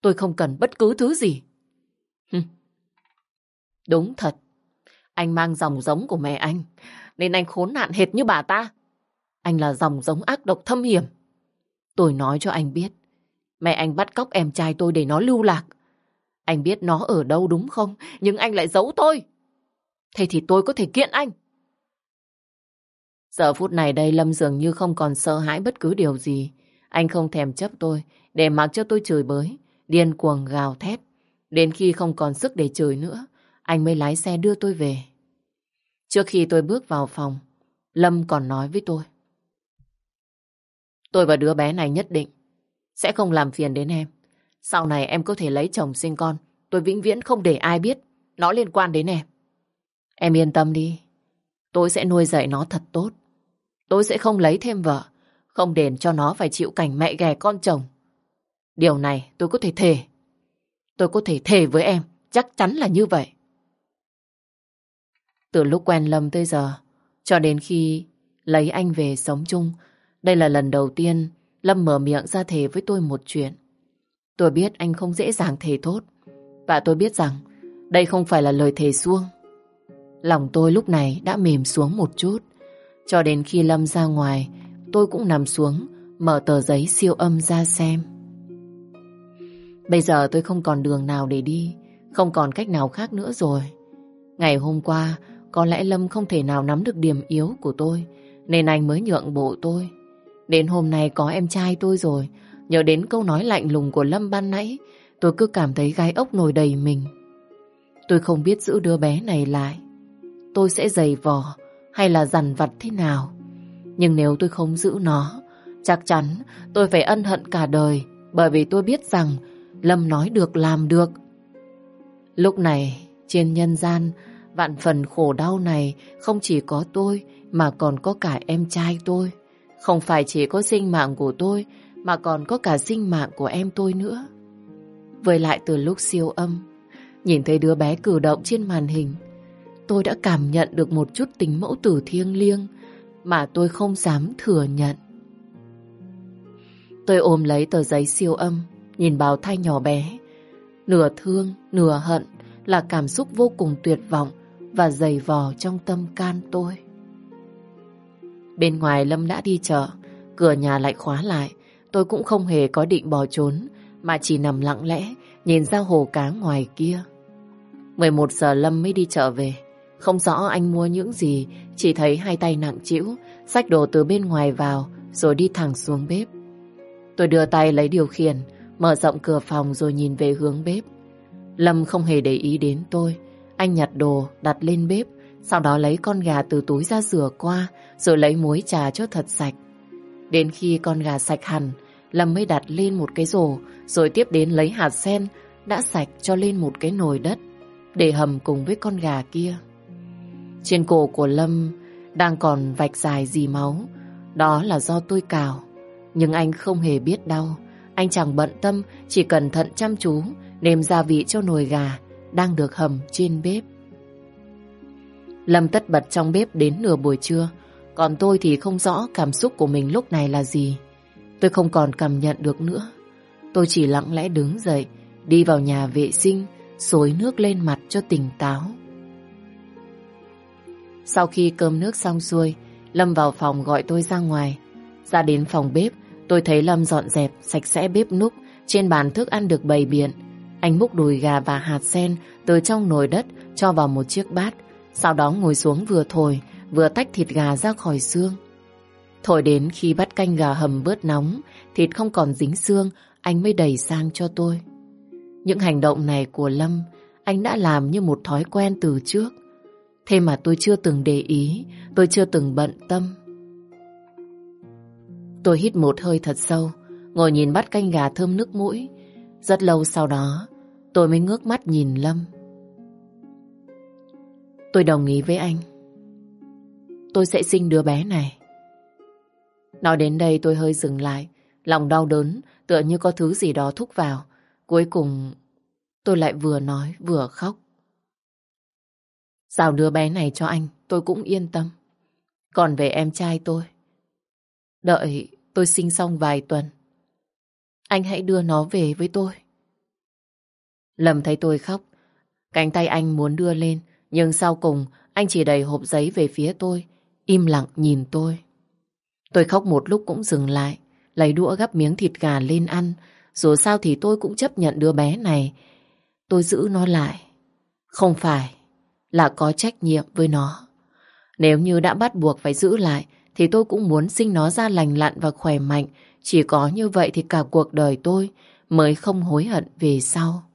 Tôi không cần bất cứ thứ gì. Đúng thật. Anh mang dòng giống của mẹ anh. Nên anh khốn nạn hệt như bà ta. Anh là dòng giống ác độc thâm hiểm. Tôi nói cho anh biết. Mẹ anh bắt cóc em trai tôi để nó lưu lạc. Anh biết nó ở đâu đúng không? Nhưng anh lại giấu tôi. Thế thì tôi có thể kiện anh. Giờ phút này đây Lâm dường như không còn sợ hãi bất cứ điều gì. Anh không thèm chấp tôi, để mặc cho tôi chửi bới, điên cuồng gào thét. Đến khi không còn sức để chửi nữa, anh mới lái xe đưa tôi về. Trước khi tôi bước vào phòng, Lâm còn nói với tôi. Tôi và đứa bé này nhất định sẽ không làm phiền đến em. Sau này em có thể lấy chồng sinh con, tôi vĩnh viễn không để ai biết nó liên quan đến em. Em yên tâm đi, tôi sẽ nuôi dạy nó thật tốt. Tôi sẽ không lấy thêm vợ, không để cho nó phải chịu cảnh mẹ ghẻ con chồng. Điều này tôi có thể thề. Tôi có thể thề với em, chắc chắn là như vậy. Từ lúc quen Lâm tới giờ, cho đến khi lấy anh về sống chung, đây là lần đầu tiên Lâm mở miệng ra thề với tôi một chuyện. Tôi biết anh không dễ dàng thề thốt, và tôi biết rằng đây không phải là lời thề xuông. Lòng tôi lúc này đã mềm xuống một chút. Cho đến khi Lâm ra ngoài, tôi cũng nằm xuống, mở tờ giấy siêu âm ra xem. Bây giờ tôi không còn đường nào để đi, không còn cách nào khác nữa rồi. Ngày hôm qua, có lẽ Lâm không thể nào nắm được điểm yếu của tôi, nên anh mới nhượng bộ tôi. Đến hôm nay có em trai tôi rồi, nhớ đến câu nói lạnh lùng của Lâm ban nãy, tôi cứ cảm thấy gai ốc nổi đầy mình. Tôi không biết giữ đứa bé này lại. Tôi sẽ giày vò hay là dằn vặt thế nào. Nhưng nếu tôi không giữ nó, chắc chắn tôi phải ân hận cả đời bởi vì tôi biết rằng Lâm nói được làm được. Lúc này, trên nhân gian, vạn phần khổ đau này không chỉ có tôi mà còn có cả em trai tôi. Không phải chỉ có sinh mạng của tôi mà còn có cả sinh mạng của em tôi nữa. Với lại từ lúc siêu âm, nhìn thấy đứa bé cử động trên màn hình, tôi đã cảm nhận được một chút tính mẫu tử thiêng liêng mà tôi không dám thừa nhận. Tôi ôm lấy tờ giấy siêu âm, nhìn bào thai nhỏ bé. Nửa thương, nửa hận là cảm xúc vô cùng tuyệt vọng và dày vò trong tâm can tôi. Bên ngoài Lâm đã đi chợ, cửa nhà lại khóa lại. Tôi cũng không hề có định bỏ trốn, mà chỉ nằm lặng lẽ, nhìn ra hồ cá ngoài kia. 11 giờ Lâm mới đi chợ về. Không rõ anh mua những gì, chỉ thấy hai tay nặng trĩu, xách đồ từ bên ngoài vào, rồi đi thẳng xuống bếp. Tôi đưa tay lấy điều khiển, mở rộng cửa phòng rồi nhìn về hướng bếp. Lâm không hề để ý đến tôi. Anh nhặt đồ, đặt lên bếp, sau đó lấy con gà từ túi ra rửa qua, rồi lấy muối trà cho thật sạch. Đến khi con gà sạch hẳn, Lâm mới đặt lên một cái rổ, rồi tiếp đến lấy hạt sen đã sạch cho lên một cái nồi đất, để hầm cùng với con gà kia. Trên cổ của Lâm đang còn vạch dài dì máu, đó là do tôi cào. Nhưng anh không hề biết đau, anh chẳng bận tâm, chỉ cẩn thận chăm chú, nêm gia vị cho nồi gà đang được hầm trên bếp. Lâm tất bật trong bếp đến nửa buổi trưa, còn tôi thì không rõ cảm xúc của mình lúc này là gì. Tôi không còn cảm nhận được nữa. Tôi chỉ lặng lẽ đứng dậy, đi vào nhà vệ sinh, xối nước lên mặt cho tỉnh táo. Sau khi cơm nước xong xuôi, Lâm vào phòng gọi tôi ra ngoài. Ra đến phòng bếp, tôi thấy Lâm dọn dẹp, sạch sẽ bếp núc, trên bàn thức ăn được bày biện. Anh múc đùi gà và hạt sen từ trong nồi đất cho vào một chiếc bát, sau đó ngồi xuống vừa thổi, vừa tách thịt gà ra khỏi xương. Thổi đến khi bắt canh gà hầm bớt nóng, thịt không còn dính xương, anh mới đẩy sang cho tôi. Những hành động này của Lâm, anh đã làm như một thói quen từ trước. Thế mà tôi chưa từng để ý, tôi chưa từng bận tâm. Tôi hít một hơi thật sâu, ngồi nhìn bát canh gà thơm nước mũi. Rất lâu sau đó, Tôi mới ngước mắt nhìn Lâm. Tôi đồng ý với anh. Tôi sẽ sinh đứa bé này. Nói đến đây tôi hơi dừng lại. Lòng đau đớn tựa như có thứ gì đó thúc vào. Cuối cùng, tôi lại vừa nói vừa khóc. Giao đứa bé này cho anh, tôi cũng yên tâm. Còn về em trai tôi. Đợi tôi sinh xong vài tuần. Anh hãy đưa nó về với tôi. Lâm thấy tôi khóc. Cánh tay anh muốn đưa lên. Nhưng sau cùng, anh chỉ đẩy hộp giấy về phía tôi. Im lặng nhìn tôi. Tôi khóc một lúc cũng dừng lại. Lấy đũa gắp miếng thịt gà lên ăn. Dù sao thì tôi cũng chấp nhận đứa bé này. Tôi giữ nó lại. Không phải là có trách nhiệm với nó. Nếu như đã bắt buộc phải giữ lại, thì tôi cũng muốn sinh nó ra lành lặn và khỏe mạnh. Chỉ có như vậy thì cả cuộc đời tôi mới không hối hận về sau.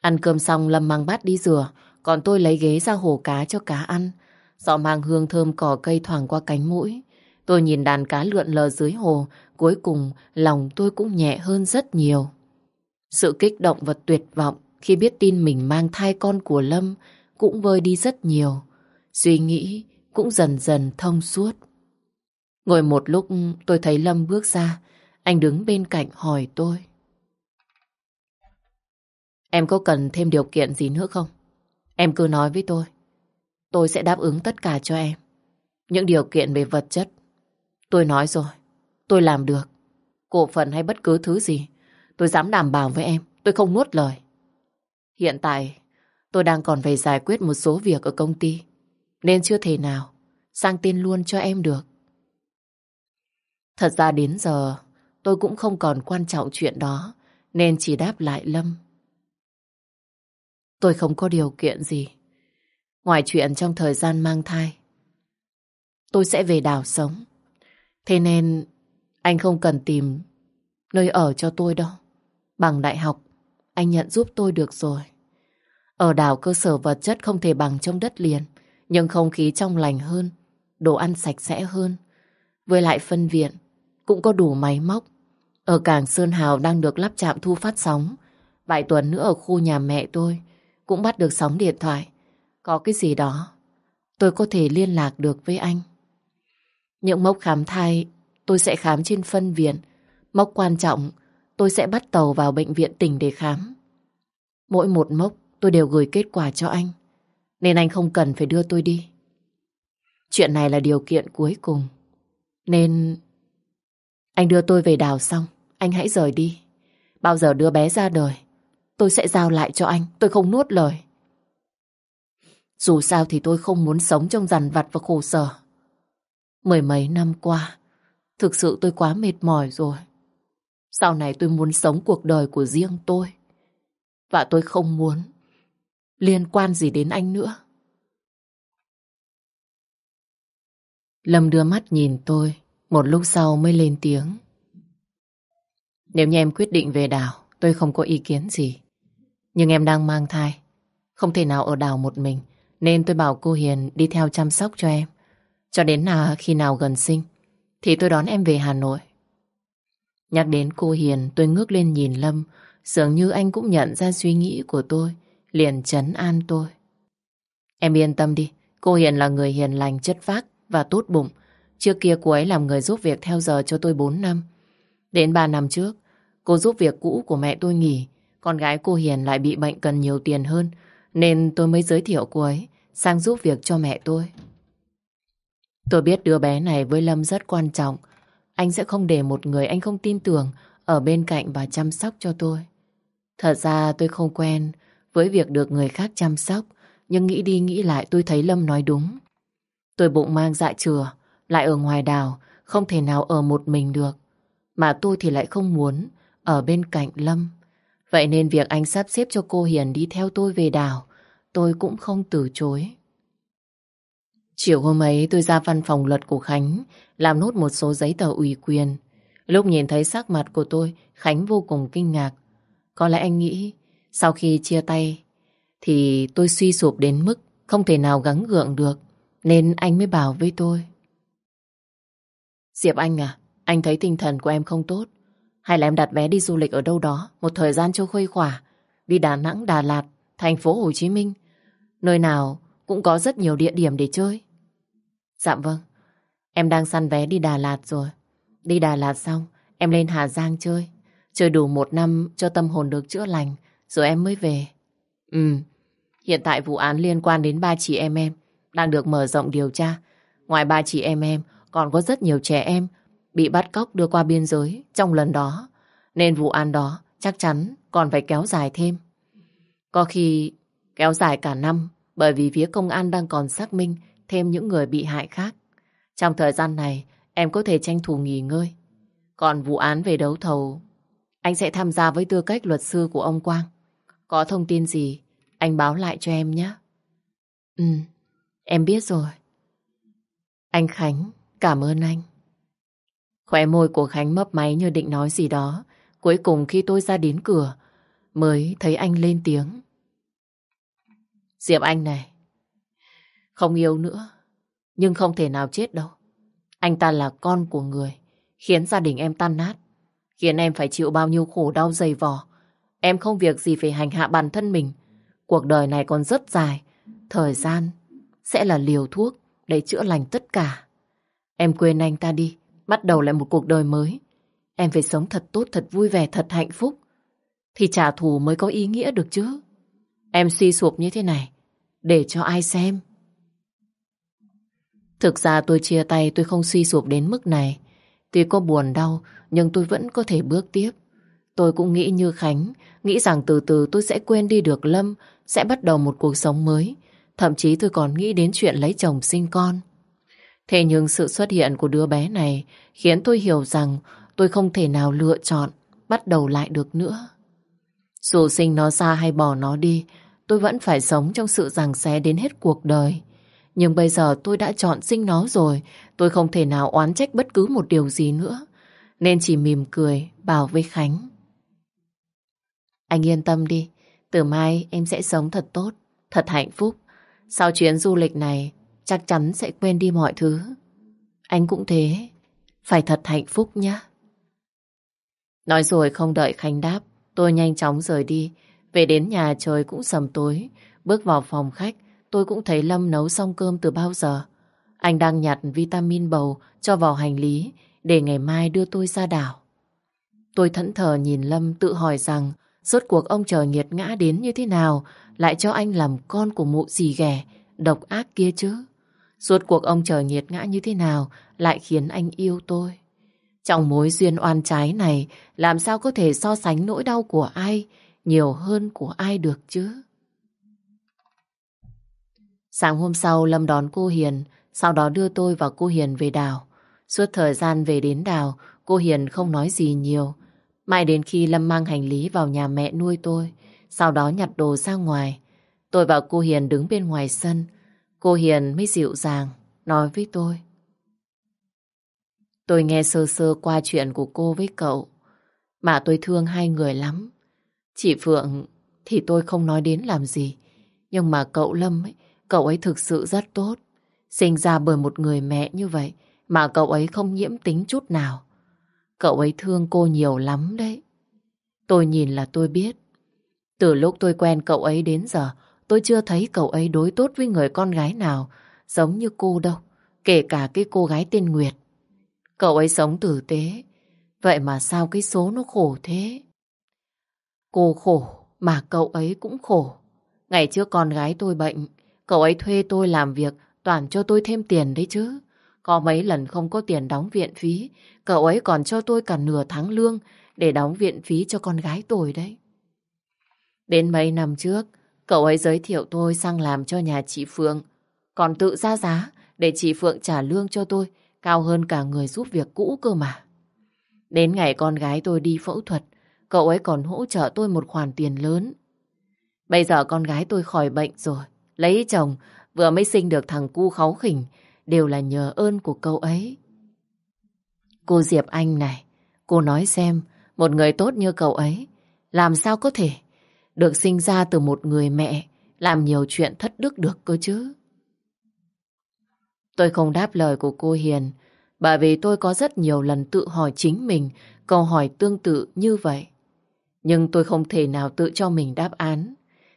Ăn cơm xong Lâm mang bát đi rửa, còn tôi lấy ghế ra hồ cá cho cá ăn. Gió mang hương thơm cỏ cây thoảng qua cánh mũi. Tôi nhìn đàn cá lượn lờ dưới hồ, cuối cùng lòng tôi cũng nhẹ hơn rất nhiều. Sự kích động và tuyệt vọng khi biết tin mình mang thai con của Lâm cũng vơi đi rất nhiều. Suy nghĩ cũng dần dần thông suốt. Ngồi một lúc tôi thấy Lâm bước ra, anh đứng bên cạnh hỏi tôi. Em có cần thêm điều kiện gì nữa không? Em cứ nói với tôi. Tôi sẽ đáp ứng tất cả cho em. Những điều kiện về vật chất. Tôi nói rồi. Tôi làm được. Cổ phần hay bất cứ thứ gì. Tôi dám đảm bảo với em. Tôi không nuốt lời. Hiện tại, tôi đang còn phải giải quyết một số việc ở công ty. Nên chưa thể nào sang tên luôn cho em được. Thật ra đến giờ, tôi cũng không còn quan trọng chuyện đó. Nên chỉ đáp lại Lâm. Tôi không có điều kiện gì. Ngoài chuyện trong thời gian mang thai, tôi sẽ về đảo sống. Thế nên anh không cần tìm nơi ở cho tôi đâu. Bằng đại học, anh nhận giúp tôi được rồi. Ở đảo cơ sở vật chất không thể bằng trong đất liền, nhưng không khí trong lành hơn, đồ ăn sạch sẽ hơn. Với lại phân viện, cũng có đủ máy móc. Ở cảng Sơn Hào đang được lắp chạm thu phát sóng. Vài tuần nữa ở khu nhà mẹ tôi, cũng bắt được sóng điện thoại. Có cái gì đó, tôi có thể liên lạc được với anh. Những mốc khám thai, tôi sẽ khám trên phân viện. Mốc quan trọng, tôi sẽ bắt tàu vào bệnh viện tỉnh để khám. Mỗi một mốc, tôi đều gửi kết quả cho anh. Nên anh không cần phải đưa tôi đi. Chuyện này là điều kiện cuối cùng. Nên anh đưa tôi về đảo xong, anh hãy rời đi. Bao giờ đưa bé ra đời, Tôi sẽ giao lại cho anh, tôi không nuốt lời. Dù sao thì tôi không muốn sống trong dằn vặt và khổ sở. Mười mấy năm qua, thực sự tôi quá mệt mỏi rồi. Sau này tôi muốn sống cuộc đời của riêng tôi. Và tôi không muốn liên quan gì đến anh nữa. Lâm đưa mắt nhìn tôi, một lúc sau mới lên tiếng. Nếu như em quyết định về đảo, tôi không có ý kiến gì. Nhưng em đang mang thai. Không thể nào ở đảo một mình, Nên tôi bảo cô Hiền đi theo chăm sóc cho em. Cho đến là khi nào gần sinh, Thì tôi đón em về Hà Nội. Nhắc đến cô Hiền, Tôi ngước lên nhìn Lâm. Dường như anh cũng nhận ra suy nghĩ của tôi, Liền chấn an tôi. Em yên tâm đi, Cô Hiền là người hiền lành, chất phác Và tốt bụng. Trước kia cô ấy làm người giúp việc theo giờ cho tôi 4 năm. Đến 3 năm trước, Cô giúp việc cũ của mẹ tôi nghỉ con gái cô Hiền lại bị bệnh cần nhiều tiền hơn, nên tôi mới giới thiệu cô ấy sang giúp việc cho mẹ tôi. Tôi biết đứa bé này với Lâm rất quan trọng. Anh sẽ không để một người anh không tin tưởng ở bên cạnh và chăm sóc cho tôi. Thật ra tôi không quen với việc được người khác chăm sóc, nhưng nghĩ đi nghĩ lại tôi thấy Lâm nói đúng. Tôi bụng mang dạ chừa, lại ở ngoài đảo, không thể nào ở một mình được. Mà tôi thì lại không muốn ở bên cạnh Lâm. Vậy nên việc anh sắp xếp cho cô Hiền đi theo tôi về đảo, tôi cũng không từ chối. Chiều hôm ấy tôi ra văn phòng luật của Khánh, làm nốt một số giấy tờ ủy quyền. Lúc nhìn thấy sắc mặt của tôi, Khánh vô cùng kinh ngạc. Có lẽ anh nghĩ, sau khi chia tay, thì tôi suy sụp đến mức không thể nào gắng gượng được, nên anh mới bảo với tôi. Diệp Anh à, anh thấy tinh thần của em không tốt. Hay là em đặt vé đi du lịch ở đâu đó một thời gian cho khuây khỏa đi Đà Nẵng, Đà Lạt, thành phố Hồ Chí Minh. Nơi nào cũng có rất nhiều địa điểm để chơi. Dạ vâng, em đang săn vé đi Đà Lạt rồi. Đi Đà Lạt xong, em lên Hà Giang chơi. Chơi đủ một năm cho tâm hồn được chữa lành, rồi em mới về. Ừ, hiện tại vụ án liên quan đến ba chị em em đang được mở rộng điều tra. Ngoài ba chị em em, còn có rất nhiều trẻ em bị bắt cóc đưa qua biên giới trong lần đó. Nên vụ án đó chắc chắn còn phải kéo dài thêm. Có khi kéo dài cả năm bởi vì phía công an đang còn xác minh thêm những người bị hại khác. Trong thời gian này, em có thể tranh thủ nghỉ ngơi. Còn vụ án về đấu thầu, anh sẽ tham gia với tư cách luật sư của ông Quang. Có thông tin gì, anh báo lại cho em nhé. Ừ, em biết rồi. Anh Khánh, cảm ơn anh. Khóe môi của Khánh mấp máy như định nói gì đó. Cuối cùng khi tôi ra đến cửa, mới thấy anh lên tiếng. Diệp Anh này, không yêu nữa, nhưng không thể nào chết đâu. Anh ta là con của người, khiến gia đình em tan nát, khiến em phải chịu bao nhiêu khổ đau dày vò. Em không việc gì phải hành hạ bản thân mình. Cuộc đời này còn rất dài, thời gian sẽ là liều thuốc để chữa lành tất cả. Em quên anh ta đi, bắt đầu lại một cuộc đời mới. Em phải sống thật tốt, thật vui vẻ, thật hạnh phúc. Thì trả thù mới có ý nghĩa được chứ. Em suy sụp như thế này, để cho ai xem. Thực ra tôi chia tay tôi không suy sụp đến mức này. Tuy có buồn đau, nhưng tôi vẫn có thể bước tiếp. Tôi cũng nghĩ như Khánh, nghĩ rằng từ từ tôi sẽ quên đi được Lâm, sẽ bắt đầu một cuộc sống mới. Thậm chí tôi còn nghĩ đến chuyện lấy chồng sinh con. Thế nhưng sự xuất hiện của đứa bé này khiến tôi hiểu rằng tôi không thể nào lựa chọn bắt đầu lại được nữa. Dù sinh nó ra hay bỏ nó đi, tôi vẫn phải sống trong sự giằng xé đến hết cuộc đời. Nhưng bây giờ tôi đã chọn sinh nó rồi, tôi không thể nào oán trách bất cứ một điều gì nữa. Nên chỉ mỉm cười, bảo với Khánh. Anh yên tâm đi, từ mai em sẽ sống thật tốt, thật hạnh phúc. Sau chuyến du lịch này, chắc chắn sẽ quên đi mọi thứ. Anh cũng thế, phải thật hạnh phúc nhé. Nói rồi không đợi Khánh đáp, tôi nhanh chóng rời đi. Về đến nhà trời cũng sầm tối, bước vào phòng khách, tôi cũng thấy Lâm nấu xong cơm từ bao giờ. Anh đang nhặt vitamin bầu cho vào hành lý để ngày mai đưa tôi ra đảo. Tôi thẫn thờ nhìn Lâm tự hỏi rằng rốt cuộc ông trời nghiệt ngã đến như thế nào lại cho anh làm con của mụ gì ghẻ, độc ác kia chứ. Suốt cuộc ông trời nhiệt ngã như thế nào lại khiến anh yêu tôi. Trong mối duyên oan trái này, làm sao có thể so sánh nỗi đau của ai nhiều hơn của ai được chứ? Sáng hôm sau, Lâm đón cô Hiền, sau đó đưa tôi và cô Hiền về đảo. Suốt thời gian về đến đảo, cô Hiền không nói gì nhiều. Mãi đến khi Lâm mang hành lý vào nhà mẹ nuôi tôi, sau đó nhặt đồ ra ngoài. Tôi và cô Hiền đứng bên ngoài sân, Cô Hiền mới dịu dàng nói với tôi. Tôi nghe sơ sơ qua chuyện của cô với cậu, mà tôi thương hai người lắm. Chị Phượng thì tôi không nói đến làm gì, nhưng mà cậu Lâm ấy, cậu ấy thực sự rất tốt. Sinh ra bởi một người mẹ như vậy mà cậu ấy không nhiễm tính chút nào. Cậu ấy thương cô nhiều lắm đấy. Tôi nhìn là tôi biết. Từ lúc tôi quen cậu ấy đến giờ, Tôi chưa thấy cậu ấy đối tốt với người con gái nào giống như cô đâu. Kể cả cái cô gái tên Nguyệt. Cậu ấy sống tử tế. Vậy mà sao cái số nó khổ thế? Cô khổ mà cậu ấy cũng khổ. Ngày trước con gái tôi bệnh, cậu ấy thuê tôi làm việc toàn cho tôi thêm tiền đấy chứ. Có mấy lần không có tiền đóng viện phí, cậu ấy còn cho tôi cả nửa tháng lương để đóng viện phí cho con gái tôi đấy. Đến mấy năm trước, Cậu ấy giới thiệu tôi sang làm cho nhà chị Phượng. Còn tự ra giá để chị Phượng trả lương cho tôi cao hơn cả người giúp việc cũ cơ mà. Đến ngày con gái tôi đi phẫu thuật, cậu ấy còn hỗ trợ tôi một khoản tiền lớn. Bây giờ con gái tôi khỏi bệnh rồi, lấy chồng, vừa mới sinh được thằng cu kháu khỉnh, đều là nhờ ơn của cậu ấy. Cô Diệp Anh này, cô nói xem, một người tốt như cậu ấy, làm sao có thể được sinh ra từ một người mẹ làm nhiều chuyện thất đức được cơ chứ. Tôi không đáp lời của cô Hiền bởi vì tôi có rất nhiều lần tự hỏi chính mình câu hỏi tương tự như vậy. Nhưng tôi không thể nào tự cho mình đáp án.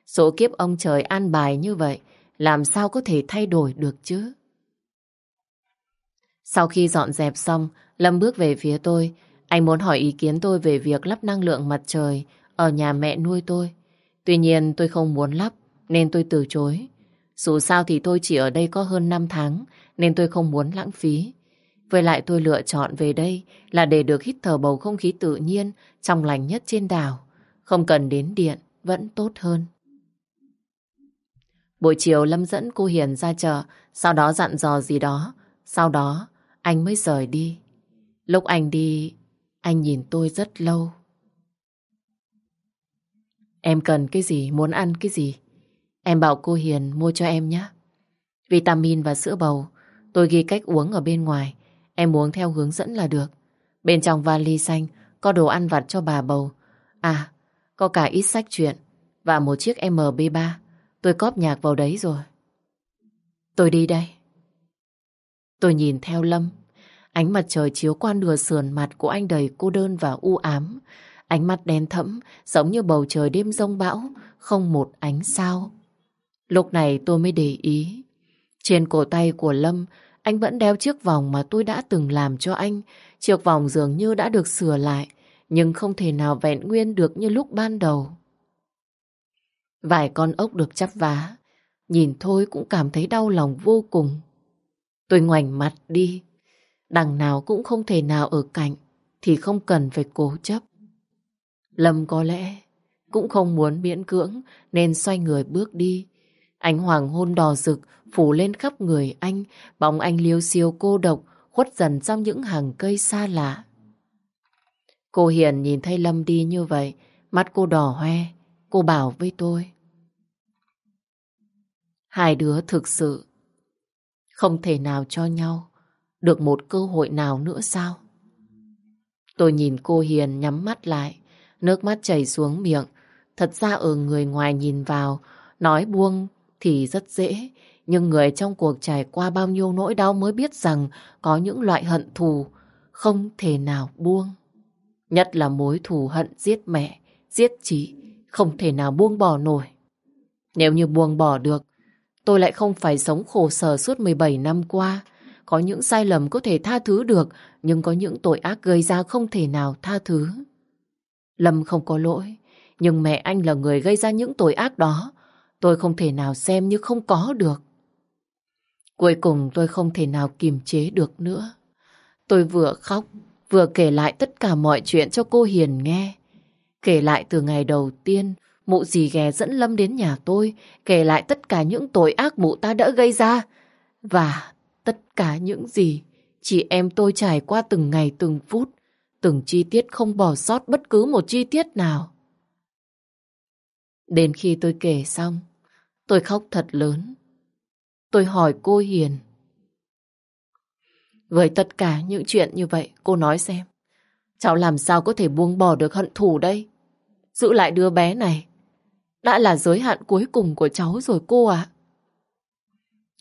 Số kiếp ông trời an bài như vậy, làm sao có thể thay đổi được chứ? Sau khi dọn dẹp xong, Lâm bước về phía tôi. Anh muốn hỏi ý kiến tôi về việc lắp năng lượng mặt trời ở nhà mẹ nuôi tôi. Tuy nhiên tôi không muốn lắp, nên tôi từ chối. Dù sao thì tôi chỉ ở đây có hơn 5 tháng, nên tôi không muốn lãng phí. Với lại tôi lựa chọn về đây là để được hít thở bầu không khí tự nhiên, trong lành nhất trên đảo. Không cần đến điện, vẫn tốt hơn. Buổi chiều Lâm dẫn cô Hiền ra chợ, sau đó dặn dò gì đó. Sau đó, anh mới rời đi. Lúc anh đi, anh nhìn tôi rất lâu. Em cần cái gì, muốn ăn cái gì? Em bảo cô Hiền mua cho em nhé. Vitamin và sữa bầu, tôi ghi cách uống ở bên ngoài. Em uống theo hướng dẫn là được. Bên trong vali xanh có đồ ăn vặt cho bà bầu. À, có cả ít sách truyện và một chiếc MB3. Tôi cóp nhạc vào đấy rồi. Tôi đi đây. Tôi nhìn theo Lâm. Ánh mặt trời chiếu qua nửa sườn mặt của anh đầy cô đơn và u ám. Ánh mắt đen thẫm, giống như bầu trời đêm rông bão, không một ánh sao. Lúc này tôi mới để ý. Trên cổ tay của Lâm, anh vẫn đeo chiếc vòng mà tôi đã từng làm cho anh. Chiếc vòng dường như đã được sửa lại, nhưng không thể nào vẹn nguyên được như lúc ban đầu. Vài con ốc được chắp vá, nhìn thôi cũng cảm thấy đau lòng vô cùng. Tôi ngoảnh mặt đi, đằng nào cũng không thể nào ở cạnh, thì không cần phải cố chấp. Lâm có lẽ cũng không muốn miễn cưỡng nên xoay người bước đi. Ánh hoàng hôn đỏ rực phủ lên khắp người anh, bóng anh liêu siêu cô độc khuất dần trong những hàng cây xa lạ. Cô Hiền nhìn thấy Lâm đi như vậy, mắt cô đỏ hoe, cô bảo với tôi. Hai đứa thực sự không thể nào cho nhau được một cơ hội nào nữa sao? Tôi nhìn cô Hiền nhắm mắt lại, nước mắt chảy xuống miệng. Thật ra ở người ngoài nhìn vào, nói buông thì rất dễ, nhưng người trong cuộc trải qua bao nhiêu nỗi đau mới biết rằng có những loại hận thù không thể nào buông. Nhất là mối thù hận giết mẹ, giết chị, không thể nào buông bỏ nổi. Nếu như buông bỏ được, tôi lại không phải sống khổ sở suốt 17 năm qua. Có những sai lầm có thể tha thứ được, nhưng có những tội ác gây ra không thể nào tha thứ. Lâm không có lỗi, nhưng mẹ anh là người gây ra những tội ác đó. Tôi không thể nào xem như không có được. Cuối cùng tôi không thể nào kiềm chế được nữa. Tôi vừa khóc, vừa kể lại tất cả mọi chuyện cho cô Hiền nghe. Kể lại từ ngày đầu tiên, mụ dì ghè dẫn Lâm đến nhà tôi, kể lại tất cả những tội ác mụ ta đã gây ra. Và tất cả những gì chị em tôi trải qua từng ngày từng phút, từng chi tiết không bỏ sót bất cứ một chi tiết nào. Đến khi tôi kể xong, tôi khóc thật lớn. Tôi hỏi cô Hiền. Với tất cả những chuyện như vậy, cô nói xem. Cháu làm sao có thể buông bỏ được hận thù đây? Giữ lại đứa bé này. Đã là giới hạn cuối cùng của cháu rồi cô ạ.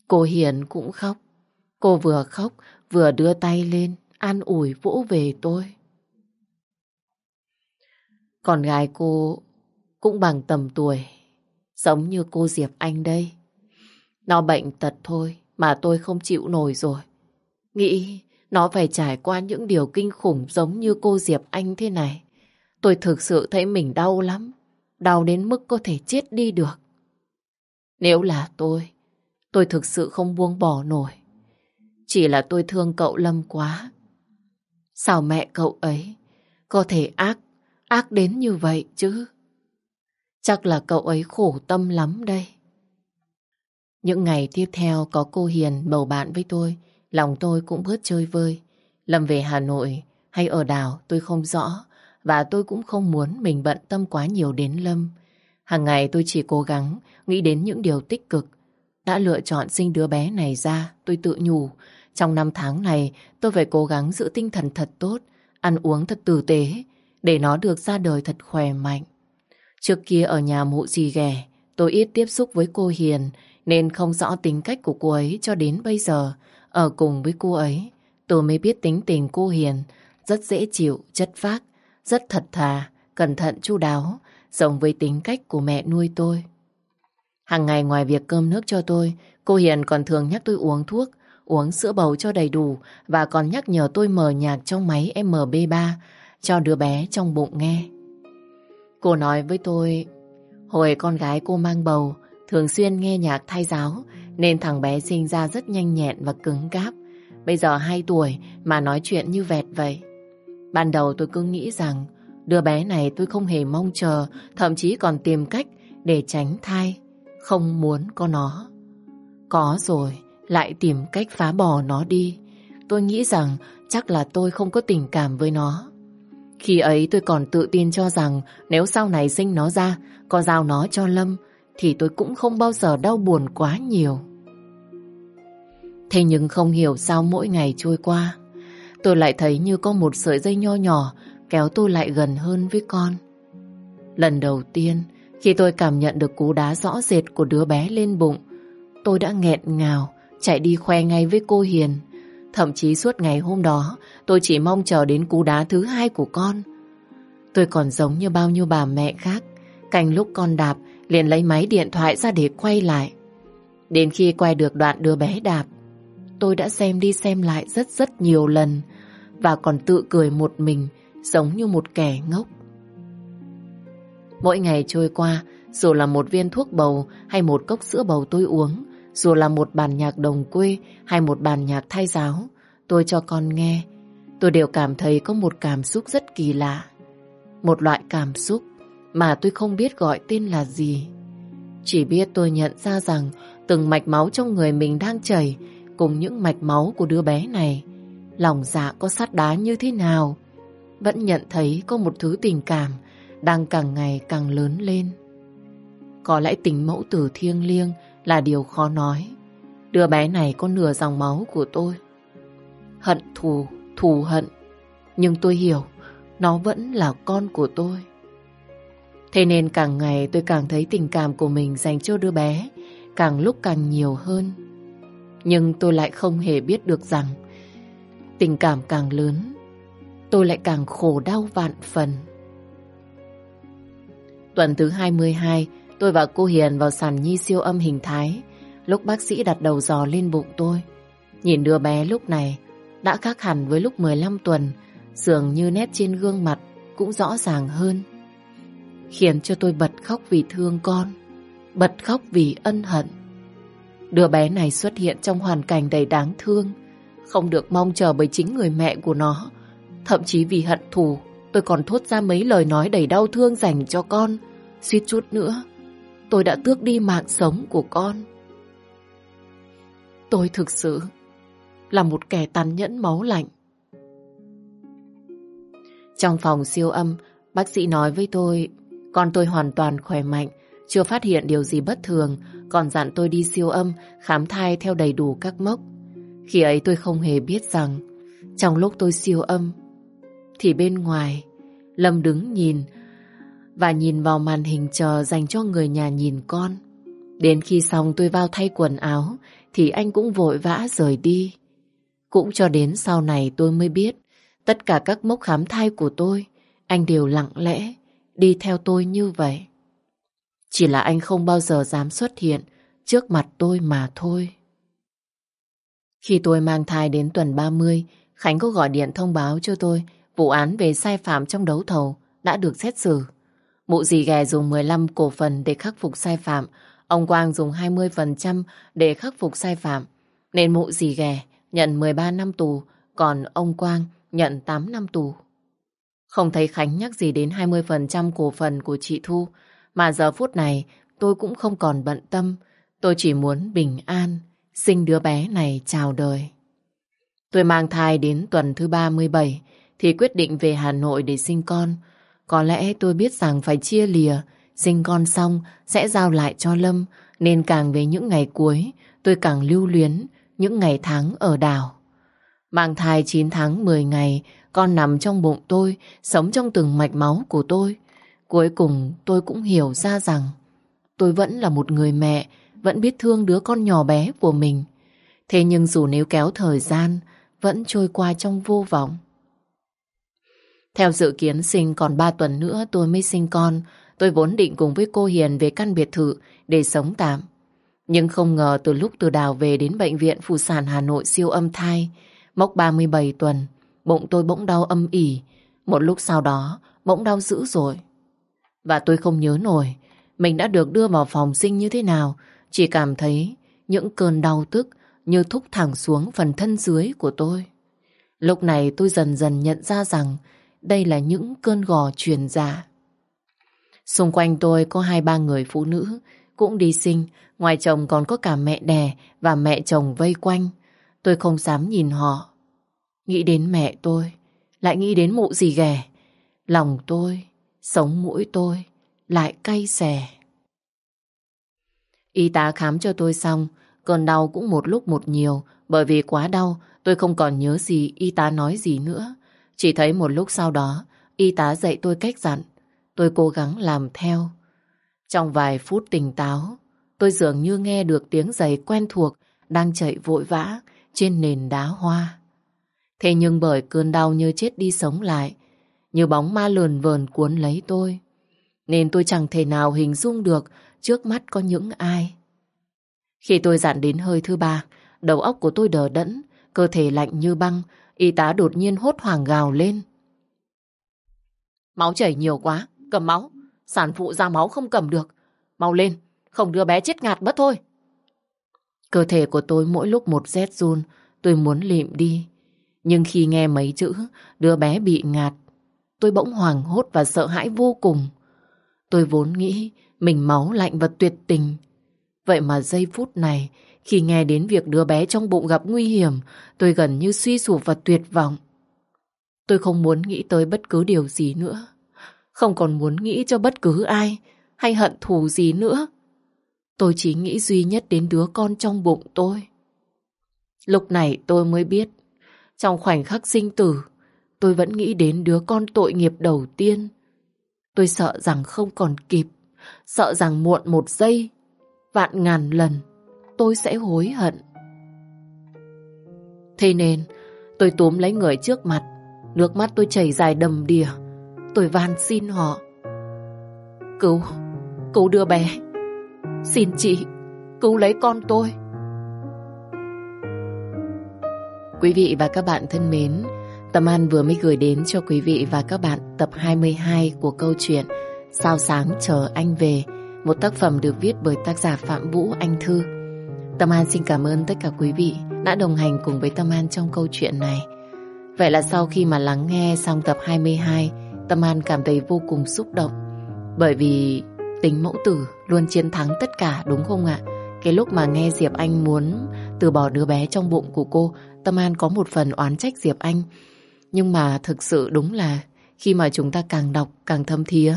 Cô Hiền cũng khóc. Cô vừa khóc, vừa đưa tay lên, an ủi vỗ về tôi. Con gái cô cũng bằng tầm tuổi, giống như cô Diệp Anh đây. Nó bệnh tật thôi mà tôi không chịu nổi rồi. Nghĩ nó phải trải qua những điều kinh khủng giống như cô Diệp Anh thế này. Tôi thực sự thấy mình đau lắm. Đau đến mức có thể chết đi được. Nếu là tôi, tôi thực sự không buông bỏ nổi. Chỉ là tôi thương cậu Lâm quá. Sao mẹ cậu ấy có thể ác, ác đến như vậy chứ? Chắc là cậu ấy khổ tâm lắm đây. Những ngày tiếp theo có cô Hiền bầu bạn với tôi, lòng tôi cũng bớt chơi vơi. Lâm về Hà Nội hay ở đảo tôi không rõ và tôi cũng không muốn mình bận tâm quá nhiều đến Lâm. Hàng ngày tôi chỉ cố gắng nghĩ đến những điều tích cực. Đã lựa chọn sinh đứa bé này ra, tôi tự nhủ. Trong năm tháng này tôi phải cố gắng giữ tinh thần thật tốt, ăn uống thật tử tế để nó được ra đời thật khỏe mạnh. Trước kia ở nhà mụ gì ghẻ, tôi ít tiếp xúc với cô Hiền nên không rõ tính cách của cô ấy cho đến bây giờ. Ở cùng với cô ấy, tôi mới biết tính tình cô Hiền rất dễ chịu, chất phác, rất thật thà, cẩn thận chu đáo, giống với tính cách của mẹ nuôi tôi. Hàng ngày ngoài việc cơm nước cho tôi, cô Hiền còn thường nhắc tôi uống thuốc, uống sữa bầu cho đầy đủ và còn nhắc nhở tôi mở nhạc trong máy MB3 cho đứa bé trong bụng nghe. Cô nói với tôi, hồi con gái cô mang bầu, thường xuyên nghe nhạc thay giáo, nên thằng bé sinh ra rất nhanh nhẹn và cứng cáp. Bây giờ 2 tuổi mà nói chuyện như vẹt vậy. Ban đầu tôi cứ nghĩ rằng đứa bé này tôi không hề mong chờ, thậm chí còn tìm cách để tránh thai, không muốn có nó. Có rồi, lại tìm cách phá bỏ nó đi. Tôi nghĩ rằng chắc là tôi không có tình cảm với nó. Khi ấy tôi còn tự tin cho rằng nếu sau này sinh nó ra, có giao nó cho Lâm, thì tôi cũng không bao giờ đau buồn quá nhiều. Thế nhưng không hiểu sao mỗi ngày trôi qua, tôi lại thấy như có một sợi dây nho nhỏ kéo tôi lại gần hơn với con. Lần đầu tiên, khi tôi cảm nhận được cú đá rõ rệt của đứa bé lên bụng, tôi đã nghẹn ngào, chạy đi khoe ngay với cô Hiền. Thậm chí suốt ngày hôm đó, tôi chỉ mong chờ đến cú đá thứ hai của con. Tôi còn giống như bao nhiêu bà mẹ khác, cành lúc con đạp, liền lấy máy điện thoại ra để quay lại. Đến khi quay được đoạn đưa bé đạp, tôi đã xem đi xem lại rất rất nhiều lần và còn tự cười một mình giống như một kẻ ngốc. Mỗi ngày trôi qua, dù là một viên thuốc bầu hay một cốc sữa bầu tôi uống, dù là một bản nhạc đồng quê hay một bản nhạc thay giáo, tôi cho con nghe, tôi đều cảm thấy có một cảm xúc rất kỳ lạ. Một loại cảm xúc mà tôi không biết gọi tên là gì. Chỉ biết tôi nhận ra rằng từng mạch máu trong người mình đang chảy cùng những mạch máu của đứa bé này. Lòng dạ có sắt đá như thế nào? Vẫn nhận thấy có một thứ tình cảm đang càng ngày càng lớn lên. Có lẽ tình mẫu tử thiêng liêng là điều khó nói. Đứa bé này có nửa dòng máu của tôi. Hận thù, thù hận. Nhưng tôi hiểu, nó vẫn là con của tôi. Thế nên càng ngày tôi càng thấy tình cảm của mình dành cho đứa bé càng lúc càng nhiều hơn. Nhưng tôi lại không hề biết được rằng tình cảm càng lớn, tôi lại càng khổ đau vạn phần. Tuần thứ 22, tôi và cô Hiền vào sàn nhi siêu âm hình thái. Lúc bác sĩ đặt đầu giò lên bụng tôi, nhìn đứa bé lúc này đã khác hẳn với lúc 15 tuần, dường như nét trên gương mặt cũng rõ ràng hơn. Khiến cho tôi bật khóc vì thương con, bật khóc vì ân hận. Đứa bé này xuất hiện trong hoàn cảnh đầy đáng thương, không được mong chờ bởi chính người mẹ của nó. Thậm chí vì hận thù, tôi còn thốt ra mấy lời nói đầy đau thương dành cho con. Suýt chút nữa, tôi đã tước đi mạng sống của con. Tôi thực sự là một kẻ tàn nhẫn máu lạnh. Trong phòng siêu âm, bác sĩ nói với tôi, con tôi hoàn toàn khỏe mạnh, chưa phát hiện điều gì bất thường, còn dặn tôi đi siêu âm, khám thai theo đầy đủ các mốc. Khi ấy tôi không hề biết rằng, trong lúc tôi siêu âm, thì bên ngoài, Lâm đứng nhìn và nhìn vào màn hình chờ dành cho người nhà nhìn con. Đến khi xong tôi vào thay quần áo thì anh cũng vội vã rời đi. Cũng cho đến sau này tôi mới biết tất cả các mốc khám thai của tôi anh đều lặng lẽ đi theo tôi như vậy. Chỉ là anh không bao giờ dám xuất hiện trước mặt tôi mà thôi. Khi tôi mang thai đến tuần 30, Khánh có gọi điện thông báo cho tôi vụ án về sai phạm trong đấu thầu đã được xét xử. Mụ dì ghè dùng 15 cổ phần để khắc phục sai phạm, ông Quang dùng 20% để khắc phục sai phạm, nên mụ dì ghè nhận 13 năm tù, còn ông Quang nhận 8 năm tù. Không thấy Khánh nhắc gì đến 20% cổ phần của chị Thu, mà giờ phút này tôi cũng không còn bận tâm, tôi chỉ muốn bình an, sinh đứa bé này chào đời. Tôi mang thai đến tuần thứ 37 thì quyết định về Hà Nội để sinh con. Có lẽ tôi biết rằng phải chia lìa, sinh con xong sẽ giao lại cho Lâm, nên càng về những ngày cuối tôi càng lưu luyến những ngày tháng ở đảo. Mang thai 9 tháng 10 ngày, con nằm trong bụng tôi, sống trong từng mạch máu của tôi. Cuối cùng tôi cũng hiểu ra rằng tôi vẫn là một người mẹ, vẫn biết thương đứa con nhỏ bé của mình. Thế nhưng dù nếu kéo thời gian, vẫn trôi qua trong vô vọng. Theo dự kiến sinh còn 3 tuần nữa tôi mới sinh con. Tôi vốn định cùng với cô Hiền về căn biệt thự để sống tạm. Nhưng không ngờ từ lúc từ đào về đến bệnh viện Phụ sản Hà Nội siêu âm thai, mốc 37 tuần, bụng tôi bỗng đau âm ỉ. Một lúc sau đó, bỗng đau dữ rồi. Và tôi không nhớ nổi mình đã được đưa vào phòng sinh như thế nào. Chỉ cảm thấy những cơn đau tức như thúc thẳng xuống phần thân dưới của tôi. Lúc này tôi dần dần nhận ra rằng đây là những cơn gò truyền dạ. Xung quanh tôi có hai ba người phụ nữ cũng đi sinh, ngoài chồng còn có cả mẹ đẻ và mẹ chồng vây quanh. Tôi không dám nhìn họ. Nghĩ đến mẹ tôi, lại nghĩ đến mụ gì ghẻ. Lòng tôi, sống mũi tôi, lại cay xè. Y tá khám cho tôi xong, cơn đau cũng một lúc một nhiều, bởi vì quá đau, tôi không còn nhớ gì y tá nói gì nữa. Chỉ thấy một lúc sau đó, y tá dạy tôi cách dặn. Tôi cố gắng làm theo. Trong vài phút tỉnh táo, tôi dường như nghe được tiếng giày quen thuộc đang chạy vội vã trên nền đá hoa. Thế nhưng bởi cơn đau như chết đi sống lại, như bóng ma lườn vờn cuốn lấy tôi, nên tôi chẳng thể nào hình dung được trước mắt có những ai. Khi tôi dặn đến hơi thứ ba, đầu óc của tôi đờ đẫn, cơ thể lạnh như băng, y tá đột nhiên hốt hoảng gào lên. Máu chảy nhiều quá, cầm máu, sản phụ ra máu không cầm được. Mau lên, không đưa bé chết ngạt mất thôi. Cơ thể của tôi mỗi lúc một rét run, tôi muốn lịm đi. Nhưng khi nghe mấy chữ đứa bé bị ngạt, tôi bỗng hoảng hốt và sợ hãi vô cùng. Tôi vốn nghĩ mình máu lạnh và tuyệt tình. Vậy mà giây phút này, khi nghe đến việc đứa bé trong bụng gặp nguy hiểm, tôi gần như suy sụp và tuyệt vọng. Tôi không muốn nghĩ tới bất cứ điều gì nữa. Không còn muốn nghĩ cho bất cứ ai hay hận thù gì nữa. Tôi chỉ nghĩ duy nhất đến đứa con trong bụng tôi. Lúc này tôi mới biết, trong khoảnh khắc sinh tử, tôi vẫn nghĩ đến đứa con tội nghiệp đầu tiên. Tôi sợ rằng không còn kịp, sợ rằng muộn một giây, vạn ngàn lần, tôi sẽ hối hận. Thế nên, tôi túm lấy người trước mặt, nước mắt tôi chảy dài đầm đìa. Tôi van xin họ. Cứu, cứu đưa bé. Xin chị, cứu lấy con tôi. Quý vị và các bạn thân mến, Tâm An vừa mới gửi đến cho quý vị và các bạn tập 22 của câu chuyện Sao sáng chờ anh về, một tác phẩm được viết bởi tác giả Phạm Vũ Anh Thư. Tâm An xin cảm ơn tất cả quý vị đã đồng hành cùng với Tâm An trong câu chuyện này. Vậy là sau khi mà lắng nghe xong tập 22, Tâm An cảm thấy vô cùng xúc động. Bởi vì tính mẫu tử luôn chiến thắng tất cả đúng không ạ? Cái lúc mà nghe Diệp Anh muốn từ bỏ đứa bé trong bụng của cô, Tâm An có một phần oán trách Diệp Anh. Nhưng mà thực sự đúng là khi mà chúng ta càng đọc càng thâm thía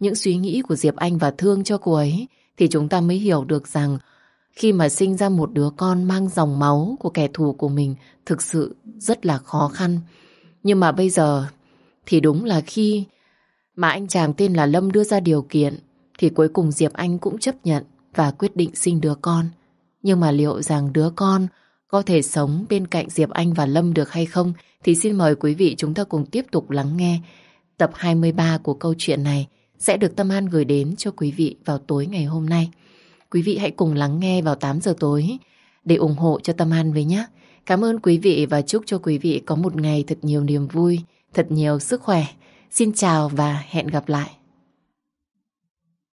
những suy nghĩ của Diệp Anh và thương cho cô ấy thì chúng ta mới hiểu được rằng khi mà sinh ra một đứa con mang dòng máu của kẻ thù của mình thực sự rất là khó khăn. Nhưng mà bây giờ thì đúng là khi mà anh chàng tên là Lâm đưa ra điều kiện, thì cuối cùng Diệp Anh cũng chấp nhận và quyết định sinh đứa con. Nhưng mà liệu rằng đứa con có thể sống bên cạnh Diệp Anh và Lâm được hay không, thì xin mời quý vị chúng ta cùng tiếp tục lắng nghe tập 23 của câu chuyện này sẽ được Tâm An gửi đến cho quý vị vào tối ngày hôm nay. Quý vị hãy cùng lắng nghe vào 8 giờ tối để ủng hộ cho Tâm An với nhé. Cảm ơn quý vị và chúc cho quý vị có một ngày thật nhiều niềm vui, thật nhiều sức khỏe. Xin chào và hẹn gặp lại.